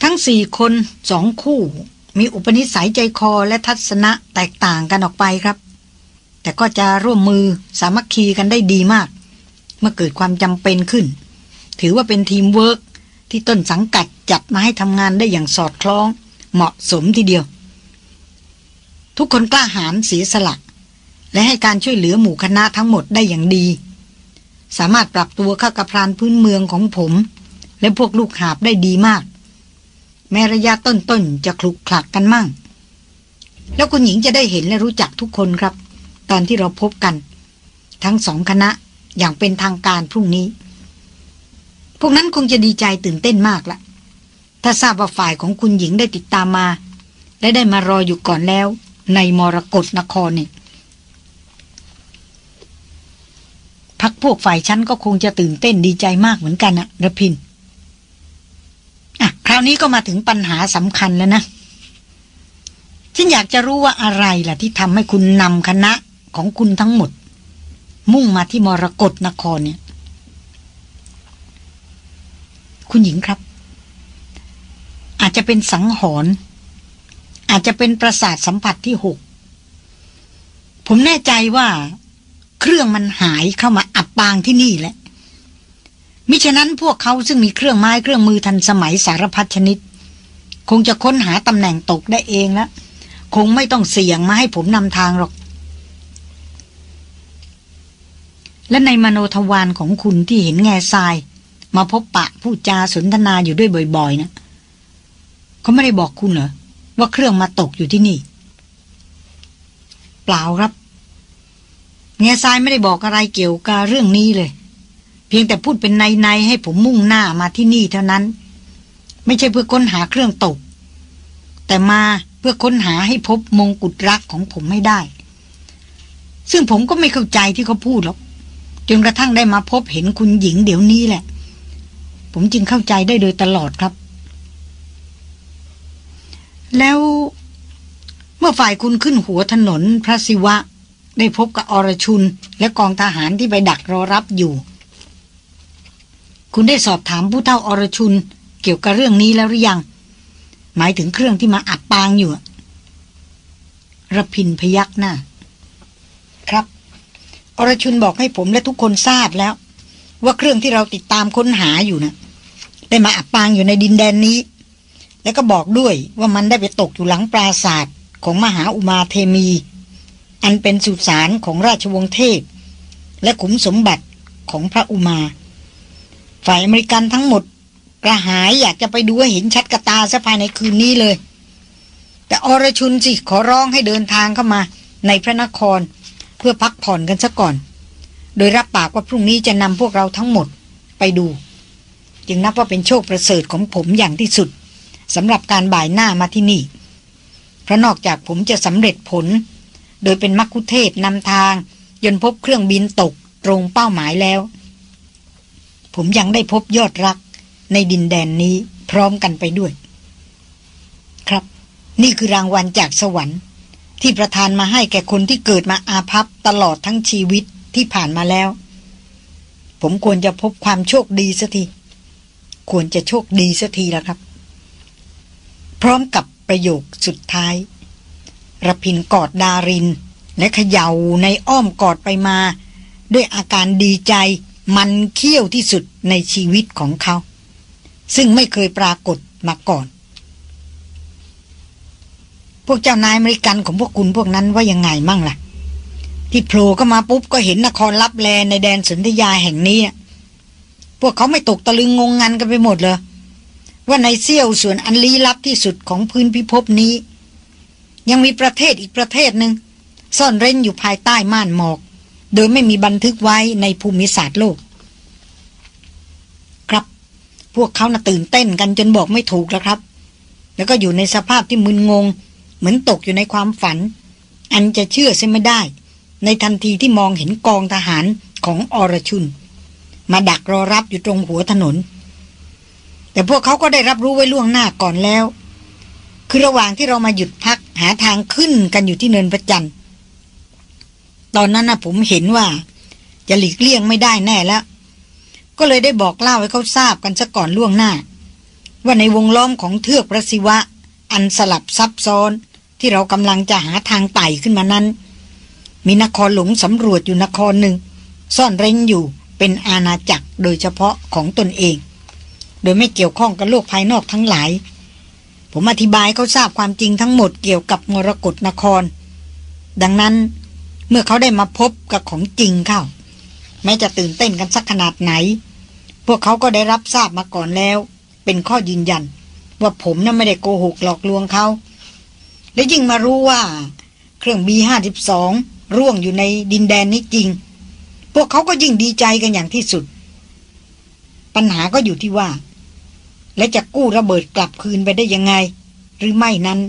ทั้งสี่คนสองคู่ มีอุปนิสัยใจคอและทัศนะแตกต่างกันออกไปครับ แต่ก็จะร่วมมือสามัคคีกันได้ดีมาก เมื่อเกิดความจำเป็นขึ้น ถือว่าเป็นทีมเวิร์กที่ต้นสังกัดจัดมาให้ทำงานได้อย่างสอดคล้อง เหมาะสมทีเดียว ทุกคนกล้าหาญเสียสละ และให้การช่วยเหลือหมู่คณะทั้งหมดได้อย่างดี สามารถปรับตัวเข้ากับพรานพื้นเมืองของผม และพวกลูกหาบได้ดีมาก แม้ระยะต้นๆจะคลุกคลักกันมั่ง แล้วคุณหญิงจะได้เห็นและรู้จักทุกคนครับ ตอนที่เราพบกัน ทั้งสองคณะอย่างเป็นทางการพรุ่งนี้ พวกนั้นคงจะดีใจตื่นเต้นมากละถ้าทราบว่าฝ่ายของคุณหญิงได้ติดตามมา และได้มารออยู่ก่อนแล้ว ในมรกรนครนี่พักพวกฝ่ายฉันก็คงจะตื่นเต้นดีใจมากเหมือนกันอะระพินอะคราวนี้ก็มาถึงปัญหาสำคัญแล้วนะ ฉันอยากจะรู้ว่าอะไรล่ะที่ทำให้คุณนำคณะของคุณทั้งหมด มุ่งมาที่มรกรนครเนี่ย คุณหญิงครับ อาจจะเป็นสังหรณ์ อาจจะเป็นประสาทสัมผัสที่หกผมแน่ใจว่า เครื่องมันหายเข้ามาอับปางที่นี่แหละ มิฉะนั้นพวกเขาซึ่งมีเครื่องไม้เครื่องมือทันสมัยสารพัดชนิด คงจะค้นหาตำแหน่งตกได้เองแล้วคงไม่ต้องเสี่ยงมาให้ผมนำทางหรอก และในมโนทวารของคุณที่เห็นแง่ทราย มาพบปะผู้จาสนทนาอยู่ด้วยบ่อยๆนะเขาไม่ได้บอกคุณเหรอ ว่าเครื่องมาตกอยู่ที่นี่ เปล่าครับแง่ทรายไม่ได้บอกอะไรเกี่ยวกับเรื่องนี้เลย เพียงแต่พูดเป็นในๆให้ผมมุ่งหน้ามาที่นี่เท่านั้น ไม่ใช่เพื่อค้นหาเครื่องตก แต่มาเพื่อค้นหาให้พบมงกุฎรักของผมไม่ได้ ซึ่งผมก็ไม่เข้าใจที่เขาพูดหรอกจนกระทั่งได้มาพบเห็นคุณหญิงเดี๋ยวนี้แหละ ผมจึงเข้าใจได้โดยตลอดครับ แล้วเมื่อฝ่ายคุณขึ้นหัวถนนพระศิวะ ได้พบกับอรชุน และกองทหารที่ไปดักรอรับอยู่ คุณได้สอบถามผู้เท่าอรชุน เกี่ยวกับเรื่องนี้แล้วหรือยัง หมายถึงเครื่องที่มาอับปางอยู่ระพินพยักหน้า ครับ อรชุนบอกให้ผมและทุกคนทราบแล้ว ว่าเครื่องที่เราติดตามค้นหาอยู่นะได้มาอับปางอยู่ในดินแดนนี้ แล้วก็บอกด้วยว่ามันได้ไปตกอยู่หลังปราศาสตร์ของมหาอุมาเทมี อันเป็นสุสานของราชวงศ์เทพ และขุมสมบัติของพระอุมา ฝ่ายอเมริกันทั้งหมด กระหายอยากจะไปดูให้เห็นชัดกระตาซะภายในคืนนี้เลย แต่อรชุนสิขอร้องให้เดินทางเข้ามาในพระนครเพื่อพักผ่อนกันซะก่อน โดยรับปากว่าพรุ่งนี้จะนำพวกเราทั้งหมดไปดู จึงนับว่าเป็นโชคประเสริฐของผมอย่างที่สุด สำหรับการบ่ายหน้ามาที่นี่ เพราะนอกจากผมจะสำเร็จผล โดยเป็นมักคุเทศนำทางยนพบเครื่องบินตกตรงเป้าหมายแล้ว ผมยังได้พบยอดรักในดินแดนนี้พร้อมกันไปด้วย ครับ นี่คือรางวัลจากสวรรค์ที่ประทานมาให้แก่คนที่เกิดมาอาภัพตลอดทั้งชีวิตที่ผ่านมาแล้ว ผมควรจะพบความโชคดีสักที ควรจะโชคดีสักทีแล้วครับ พร้อมกับประโยคสุดท้ายระพินกอดดาริน และเขย่าในอ้อมกอดไปมา ด้วยอาการดีใจมันเขี้ยวที่สุดในชีวิตของเขา ซึ่งไม่เคยปรากฏมาก่อน พวกเจ้านายอเมริกันของพวกคุณพวกนั้นว่ายังไงมั่งล่ะ ที่โผล่ก็มาปุ๊บก็เห็นนครลับแลในแดนสนธยาแห่งนี้ พวกเขาไม่ตกตะลึงงงงันกันไปหมดเลย ว่าในเสี้ยวส่วนอันลี้ลับที่สุดของพื้นพิภพนี้ ยังมีประเทศอีกประเทศหนึ่งซ่อนเร้นอยู่ภายใต้ม่านหมอก โดยไม่มีบันทึกไว้ในภูมิศาสตร์โลก ครับ พวกเขาน่ะตื่นเต้นกันจนบอกไม่ถูกแล้วครับ แล้วก็อยู่ในสภาพที่มึนงง เหมือนตกอยู่ในความฝัน อันจะเชื่อเสียไม่ได้ ในทันทีที่มองเห็นกองทหารของอรชุน มาดักรอรับอยู่ตรงหัวถนน แต่พวกเขาก็ได้รับรู้ไว้ล่วงหน้าก่อนแล้ว คือระหว่างที่เรามาหยุดพักหาทางขึ้นกันอยู่ที่เนินประจันตอนนั้นนะผมเห็นว่า จะหลีกเลี่ยงไม่ได้แน่แล้ว ก็เลยได้บอกเล่าให้เขาทราบกันซะก่อนล่วงหน้า ว่าในวงล้อมของเทือกพระศิวะ อันสลับซับซ้อนที่เรากำลังจะหาทางไต่ขึ้นมานั้น มีนครหลงสำรวจอยู่นครหนึ่ง ซ่อนเร้นอยู่เป็นอาณาจักรโดยเฉพาะของตนเอง โดยไม่เกี่ยวข้องกับโลกภายนอกทั้งหลาย ผมอธิบายเขาทราบความจริงทั้งหมดเกี่ยวกับมรกรนคร ดังนั้นเมื่อเขาได้มาพบกับของจริงเข้า แม้จะตื่นเต้นกันสักขนาดไหน พวกเขาก็ได้รับทราบมาก่อนแล้ว เป็นข้อยืนยัน ว่าผมนั้นไม่ได้โกหกหลอกลวงเขา และยิ่งมารู้ว่า เครื่องบีห้าสิบสองร่วงอยู่ในดินแดนนี้จริง พวกเขาก็ยิ่งดีใจกันอย่างที่สุด ปัญหาก็อยู่ที่ว่า และจะกู้ระเบิดกลับคืนไปได้ยังไง หรือไม่นั้น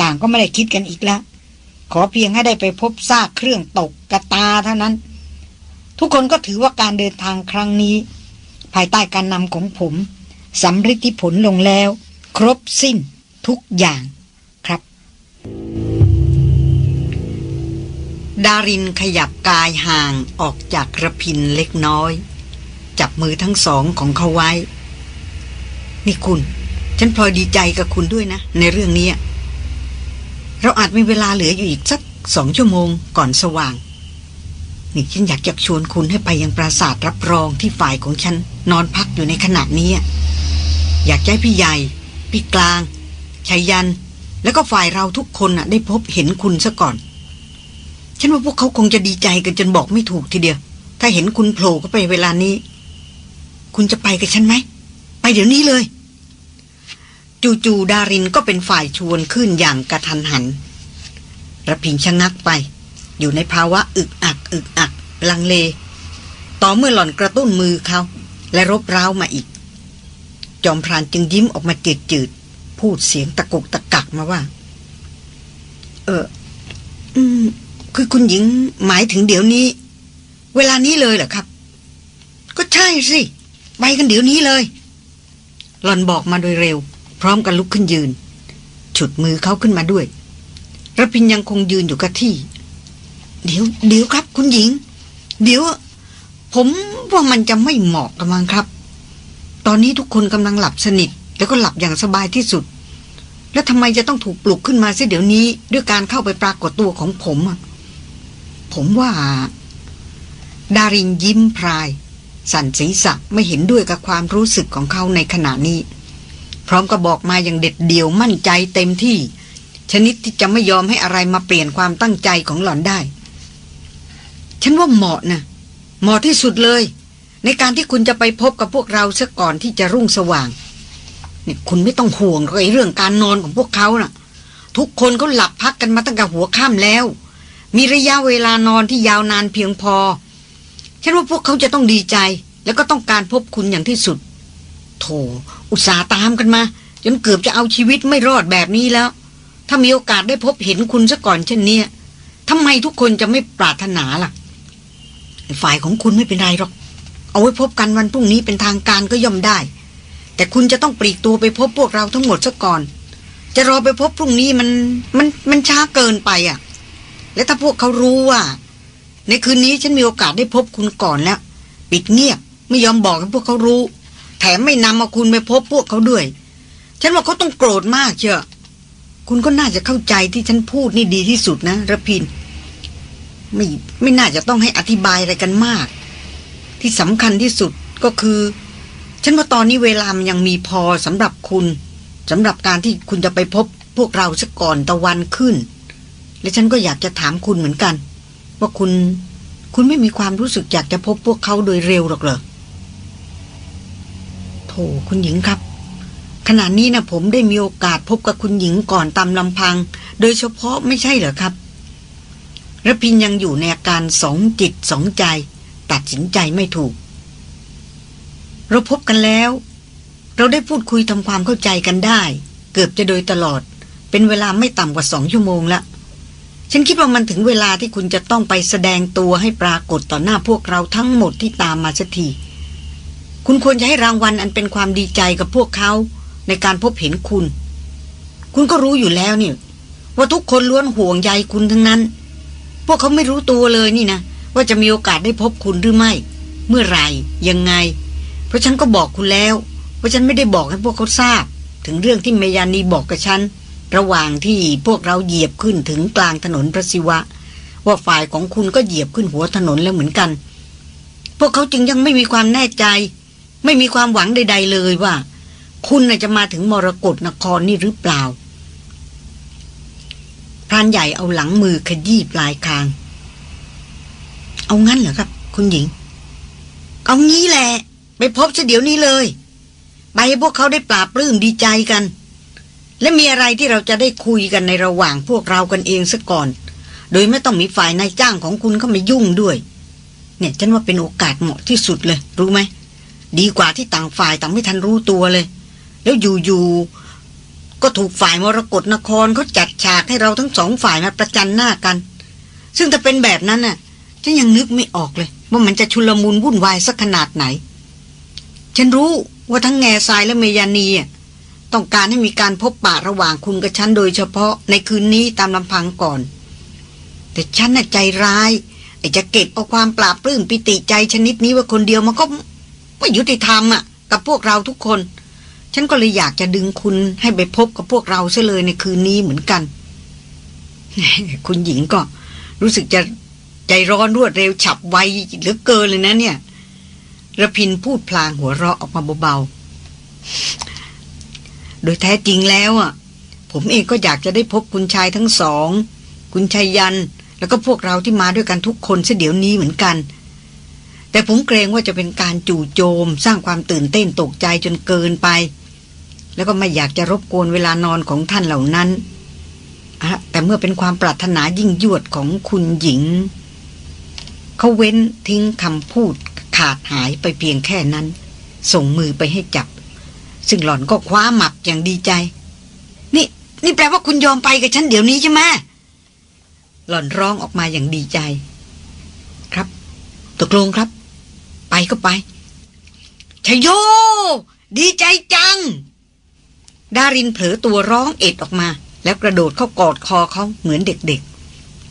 ต่างก็ไม่ได้คิดกันอีกแล้วขอเพียงให้ได้ไปพบซากเครื่องตกกระตาเท่านั้น ทุกคนก็ถือว่าการเดินทางครั้งนี้ ภายใต้การนำของผมสำฤทธิผลลงแล้ว ครบสิ้นทุกอย่างครับ ดารินขยับกายห่างออกจากระพินเล็กน้อย จับมือทั้งสองของเขาไว้ นี่คุณ ฉันพลอยดีใจกับคุณด้วยนะ ในเรื่องนี้ เราอาจมีเวลาเหลืออยู่อีกสักสองชั่วโมงก่อนสว่าง นี่ฉันอยากจะชวนคุณให้ไปยังปราสาทรับรองที่ฝ่ายของฉัน นอนพักอยู่ในขณะนี้ อยากให้พี่ใหญ่ พี่กลางชัยยัน แล้วก็ฝ่ายเราทุกคนน่ะได้พบเห็นคุณซะก่อน ฉันว่าพวกเขาคงจะดีใจกันจนบอกไม่ถูกทีเดียว ถ้าเห็นคุณโผล่เข้าไปเวลานี้ คุณจะไปกับฉันไหม ไปเดี๋ยวนี้เลย จู่ๆดารินก็เป็นฝ่ายชวนขึ้นอย่างกระทันหันระพินชะงักไป อยู่ในภาวะอึกอัก อึกอัก ลังเล ต่อเมื่อหล่อนกระตุ้นมือเขา และรบเร้ามาอีก จอมพรานจึงยิ้มออกมาจืดจืดพูดเสียงตะกุกตะกักมาว่า เออ อืม คือคุณหญิงหมายถึงเดี๋ยวนี้ เวลานี้เลยเหรอครับ ก็ใช่สิ ไปกันเดี๋ยวนี้เลย หลอนบอกมาโดยเร็ว พร้อมกันลุกขึ้นยืน ฉุดมือเขาขึ้นมาด้วยระพินยังคงยืนอยู่กับที่ เดี๋ยว เดี๋ยวครับ คุณหญิง เดี๋ยว ผมว่ามันจะไม่เหมาะกำลังครับ ตอนนี้ทุกคนกำลังหลับสนิท แล้วก็หลับอย่างสบายที่สุด แล้วทำไมจะต้องถูกปลุกขึ้นมาเสียเดี๋ยวนี้ ด้วยการเข้าไปปรากฏตัวของผมผมว่า ดารินยิ้มพราย สั่นศีรษะไม่เห็นด้วยกับความรู้สึกของเขาในขณะนี้ พร้อมกับบอกมาอย่างเด็ดเดี่ยวมั่นใจเต็มที่ ชนิดที่จะไม่ยอมให้อะไรมาเปลี่ยนความตั้งใจของหล่อนได้ ฉันว่าเหมาะนะเหมาะที่สุดเลย ในการที่คุณจะไปพบกับพวกเราเสียก่อนที่จะรุ่งสว่างนี่คุณไม่ต้องห่วงไอ้เรื่องการนอนของพวกเขานะ่ะ ทุกคนเขาหลับพักกันมาตั้งแต่หัวค่ำแล้ว มีระยะเวลานอนที่ยาวนานเพียงพอ ฉันว่าพวกเขาจะต้องดีใจ แล้วก็ต้องการพบคุณอย่างที่สุด โถ อุตส่าห์ตามกันมา จนเกือบจะเอาชีวิตไม่รอดแบบนี้แล้ว ถ้ามีโอกาสได้พบเห็นคุณซะก่อนเช่นเนี้ยทำไมทุกคนจะไม่ปรารถนาล่ะ ฝ่ายของคุณไม่เป็นไรหรอก เอาไว้พบกันวันพรุ่งนี้เป็นทางการก็ย่อมได้ แต่คุณจะต้องปลีกตัวไปพบพวกเราทั้งหมดซะก่อน จะรอไปพบพรุ่งนี้มันมันมันช้าเกินไปอะ และถ้าพวกเขารู้ว่า ในคืนนี้ฉันมีโอกาสได้พบคุณก่อนแล้ว ปิดเงียบไม่ยอมบอกให้พวกเขารู้ แถมไม่นำมาคุณไปพบพวกเขาด้วย ฉันว่าเขาต้องโกรธมากเชียวคุณก็น่าจะเข้าใจที่ฉันพูดนี่ดีที่สุดนะระพิน ไม่ไม่น่าจะต้องให้อธิบายอะไรกันมาก ที่สำคัญที่สุดก็คือ ฉันว่าตอนนี้เวลามันยังมีพอสำหรับคุณสำหรับการที่คุณจะไปพบพวกเราซะก่อนตะวันขึ้น และฉันก็อยากจะถามคุณเหมือนกัน ว่าคุณ คุณไม่มีความรู้สึกอยากจะพบพวกเขาโดยเร็วหรอกเหรอโถคุณหญิงครับ ขณะนี้นะผมได้มีโอกาสพบกับคุณหญิงก่อนตามลำพัง โดยเฉพาะไม่ใช่เหรอครับระพินยังอยู่ในอาการสองจิตสองใจ ตัดสินใจไม่ถูก เราพบกันแล้ว เราได้พูดคุยทำความเข้าใจกันได้ เกือบจะโดยตลอด เป็นเวลาไม่ต่ำกว่าสองชั่วโมงละ ฉันคิดว่ามันถึงเวลาที่คุณจะต้องไปแสดงตัวให้ปรากฏต่อหน้าพวกเราทั้งหมดที่ตามมาสักที คุณควรจะให้รางวัลอันเป็นความดีใจกับพวกเขา ในการพบเห็นคุณ คุณก็รู้อยู่แล้วนี่ว่าทุกคนล้วนห่วงใยคุณทั้งนั้น พวกเขาไม่รู้ตัวเลยนี่นะ ว่าจะมีโอกาสได้พบคุณหรือไม่ เมื่อไรยังไง เพราะฉันก็บอกคุณแล้วว่าฉันไม่ได้บอกให้พวกเขาทราบ ถึงเรื่องที่เมยานีบอกกับฉัน ระหว่างที่พวกเราเหยียบขึ้นถึงกลางถนนพระศิวะ ว่าฝ่ายของคุณก็เหยียบขึ้นหัวถนนแล้วเหมือนกัน พวกเขาจึงยังไม่มีความแน่ใจ ไม่มีความหวังใด ๆ เลยว่า คุณจะมาถึงมรกรนครนี่หรือเปล่าพรานใหญ่เอาหลังมือขยี้ปลายคาง เอางั้นเหรอครับ คุณหญิง เอางี้แหละ ไปพบซะเดี๋ยวนี้เลย ไปให้พวกเขาได้ปราบปลื้มดีใจกัน และมีอะไรที่เราจะได้คุยกันในระหว่างพวกเรากันเองซะก่อน โดยไม่ต้องมีฝ่ายนายจ้างของคุณเข้ามายุ่งด้วย เนี่ยฉันว่าเป็นโอกาสเหมาะที่สุดเลย รู้ไหม ดีกว่าที่ต่างฝ่ายต่างไม่ทันรู้ตัวเลย แล้วอยู่ๆก็ถูกฝ่ายมรกรนครเขาจัดฉากให้เราทั้งสองฝ่ายมาประจันหน้ากัน ซึ่งถ้าเป็นแบบนั้นน่ะฉันยังนึกไม่ออกเลย ว่ามันจะชุลมุนวุ่นวายสักขนาดไหน ฉันรู้ว่าทั้งแง่ทรายและเมยานี ต้องการให้มีการพบปะระหว่างคุณกับฉันโดยเฉพาะในคืนนี้ตามลำพังก่อน แต่ฉันน่ะใจร้ายไอ้จะเก็บเอาความปราบปลื้มปิติใจชนิดนี้ว่าคนเดียวมันก็ไม่ยุติธรรมอะ กับพวกเราทุกคน ฉันก็เลยอยากจะดึงคุณให้ไปพบกับพวกเราเสียเลยในคืนนี้เหมือนกัน คุณหญิงก็ รู้สึกจะใจร้อนรวดเร็วฉับไวเหลือเกินเลยนะเนี่ยระพินพูดพลางหัวเราะออกมาเบาๆ โดยแท้จริงแล้วอะ ผมเองก็อยากจะได้พบคุณชายทั้งสอง คุณชายยัน แล้วก็พวกเราที่มาด้วยกันทุกคนเสียเดี๋ยวนี้เหมือนกัน แต่ผมเกรงว่าจะเป็นการจู่โจม สร้างความตื่นเต้นตกใจจนเกินไป แล้วก็ไม่อยากจะรบกวนเวลานอนของท่านเหล่านั้นอะแต่เมื่อเป็นความปรารถนายิ่งยวดของคุณหญิง เขาเว้นทิ้งคำพูดขาดหายไปเพียงแค่นั้น ส่งมือไปให้จับ ซึ่งหล่อนก็คว้าหมับอย่างดีใจ นี่ นี่แปลว่าคุณยอมไปกับฉันเดี๋ยวนี้ใช่ไหมหล่อนร้องออกมาอย่างดีใจ ครับ ตกลงครับ ไปก็ไปชยโย ดีใจจัง ดารินเผลอตัวร้องเอ็ดออกมา แล้วกระโดดเข้ากอดคอเขาเหมือนเด็ก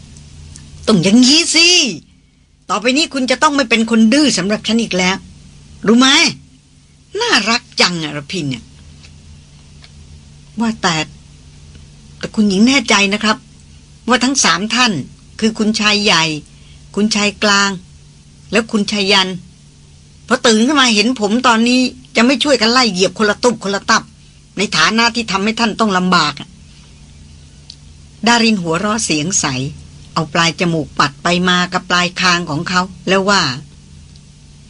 ๆต้องอย่างนี้สิ ต่อไปนี้คุณจะต้องไม่เป็นคนดื้อสำหรับฉันอีกแล้ว รู้ไหม น่ารักจังอะรพินเนี่ย ว่าแต่ แต่คุณหญิงแน่ใจนะครับ ว่าทั้งสามท่าน คือคุณชายใหญ่ คุณชายกลาง แล้วคุณชายยันพอตื่นขึ้นมาเห็นผมตอนนี้จะไม่ช่วยกันไล่เหยียบคนละตุบคนละตับ ในฐานะที่ทำให้ท่านต้องลำบากดารินหัวเราะเสียงใส เอาปลายจมูกปัดไปมากับปลายคางของเขา แล้วว่า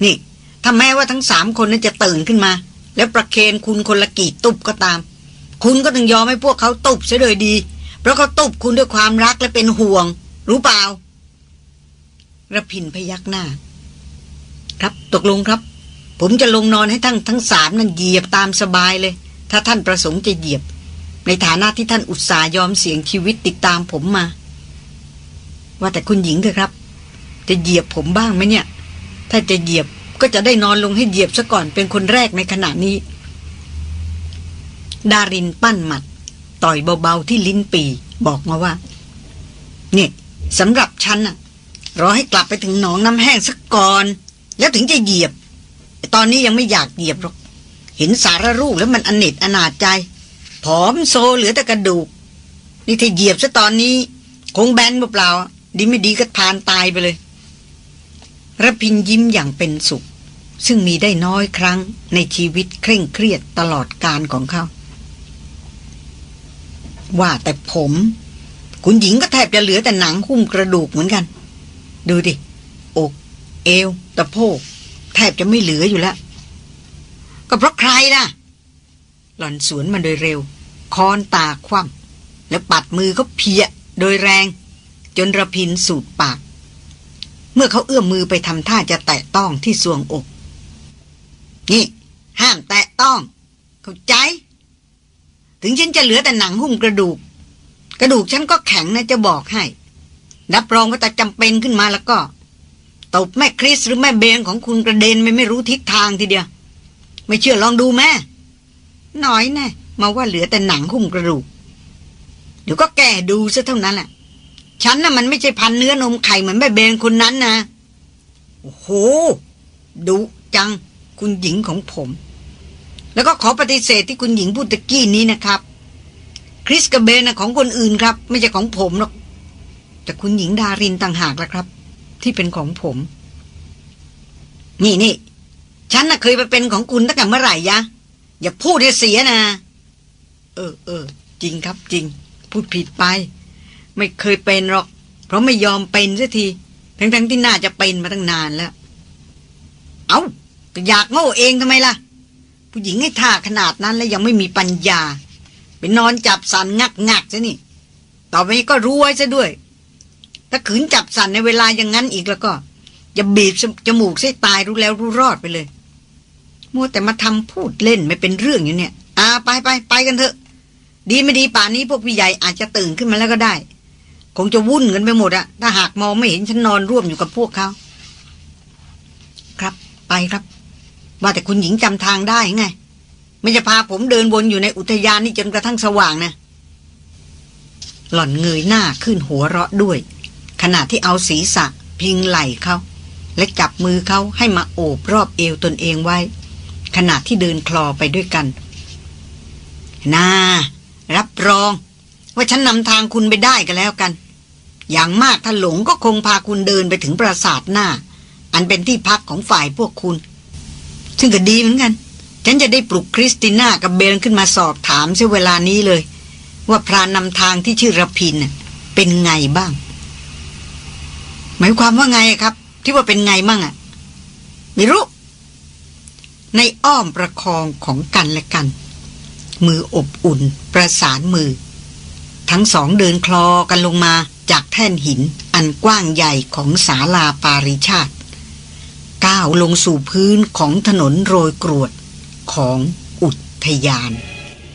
นี่ ถ้าแม้ว่าทั้งสามคนนั้นจะตื่นขึ้นมา แล้วประเคนคุณคนละกี่ตุบก็ตาม คุณก็ต้องยอมให้พวกเขาตุบเสียเลยดี เพราะเขาตุบคุณด้วยความรักและเป็นห่วง รู้เปล่าระพินพยักหน้า ครับตกลงครับ ผมจะลงนอนให้ทั้งทั้งสามนั่นเหยียบตามสบายเลย ถ้าท่านประสงค์จะเหยียบ ในฐานะที่ท่านอุตส่าห์ยอมเสี่ยงชีวิตติดตามผมมา ว่าแต่คุณหญิงเถอะครับ จะเหยียบผมบ้างไหมเนี่ย ถ้าจะเหยียบ ก็จะได้นอนลงให้เหยียบซะก่อนเป็นคนแรกในขณะนี้ ดารินปั้นหมัด ต่อยเบาๆที่ลิ้นปีบอกมาว่า เนี่ยสำหรับฉันน่ะ รอให้กลับไปถึงหนองน้ำแห้งสักก่อน แล้วถึงจะเหยียบ ตอนนี้ยังไม่อยากเหยียบหรอก เห็นสารรูปแล้วมันอเนจอนาจใจ ผอมโซเหลือแต่กระดูก นี่ถ้าเหยียบซะตอนนี้ คงแบนเปล่าดีไม่ดีก็ทานตายไปเลยระพินยิ้มอย่างเป็นสุข ซึ่งมีได้น้อยครั้งในชีวิตเคร่งเครียดตลอดการของเขา ว่าแต่ผม คุณหญิงก็แทบจะเหลือแต่หนังหุ้มกระดูกเหมือนกัน ดูดิ อก เอวตะโพก แทบจะไม่เหลืออยู่แล้ว ก็เพราะใครล่ะหล่อนสวนมาโดยเร็ว คอนตาคว่ำแล้วปัดมือเขาเพียโดยแรง จนระพินสูดปาก เมื่อเขาเอื้อมมือไปทำท่าจะแตะต้องที่สวงอก นี่ ห้ามแตะต้อง เข้าใจ ถึงฉันจะเหลือแต่หนังหุ้มกระดูก กระดูกฉันก็แข็งนะจะบอกให้ รับรองว่าแต่จำเป็นขึ้นมาแล้วก็ ตบแม่คริสหรือแม่เบนของคุณกระเด็นไม่ไม่รู้ทิศทางทีเดียว ไม่เชื่อลองดูแม่น้อยแน่มาว่าเหลือแต่หนังหุ้มกระดูก เดี๋ยวก็แก่ดูซะเท่านั้นแหละฉันน่ะมันไม่ใช่พันเนื้อนมไข่เหมือนแม่เบนคนนั้นนะ โอ้โห ดุจัง คุณหญิงของผม แล้วก็ขอปฏิเสธที่คุณหญิงพูดตะกี้นี้นะครับ คริสกับเบนนะของคนอื่นครับ ไม่ใช่ของผมหรอกแต่คุณหญิงดารินต่างหากละครับ ที่เป็นของผม นี่นี่ฉันน่ะเคยไปเป็นของคุณตั้งแต่เมื่อไหร่ยะ อย่าพูดให้เสียนะ เออเออจริงครับ จริง พูดผิดไป ไม่เคยเป็นหรอก เพราะไม่ยอมเป็นสักที ทั้งๆทที่น่าจะเป็นมาตั้งนานแล้ว เอา้า อยากโง่เองทำไมล่ะ ผู้หญิงให้ท่าขนาดนั้นแล้วยังไม่มีปัญญา ไปนอนจับสันงักงักซะนี่ ต่อไปนี้ก็รู้ไว้ซะด้วย ถ้าขืนจับสันในเวลาอย่างนั้นอีกแล้วก็ จะบีบจมูกใส่ตายรู้แล้วรู้รอดไปเลย มัวแต่มาทำพูดเล่นไม่เป็นเรื่องอยู่เนี่ย อ่าไปไปไปกันเถอะ ดีไม่ดีป่านนี้พวกพี่ใหญ่อาจจะตื่นขึ้นมาแล้วก็ได้ คงจะวุ่นกันไปหมดอะถ้าหากมองไม่เห็นฉันนอนร่วมอยู่กับพวกเขา ครับไปครับ ว่าแต่คุณหญิงจำทางได้ไง ไม่จะพาผมเดินวนอยู่ในอุทยานนี่จนกระทั่งสว่างนะหล่อนเงยหน้าขึ้นหัวเราะด้วย ขณะที่เอาศีรษะพิงไหล่เขาและจับมือเขาให้มาโอบรอบเอวตนเองไว้ ขณะที่เดินคลอไปด้วยกันน่ารับรอง ว่าฉันนำทางคุณไปได้กันแล้วกัน อย่างมากถ้าหลงก็คงพาคุณเดินไปถึงปราสาทหน้า อันเป็นที่พักของฝ่ายพวกคุณ ซึ่งก็ดีเหมือนกัน ฉันจะได้ปลุกคริสติน่ากับเบลขึ้นมาสอบถามเสียเวลานี้เลย ว่าพรานนำทางที่ชื่อระพินเป็นไงบ้าง หมายความว่าไงครับ ที่ว่าเป็นไงมั่งอะไม่รู้ ในอ้อมประคองของกันและกัน มืออบอุ่น ประสานมือ ทั้งสองเดินคลอกันลงมาจากแท่นหินอันกว้างใหญ่ของศาลาปาริชาติ ก้าวลงสู่พื้นของถนนโรยกรวดของอุทยาน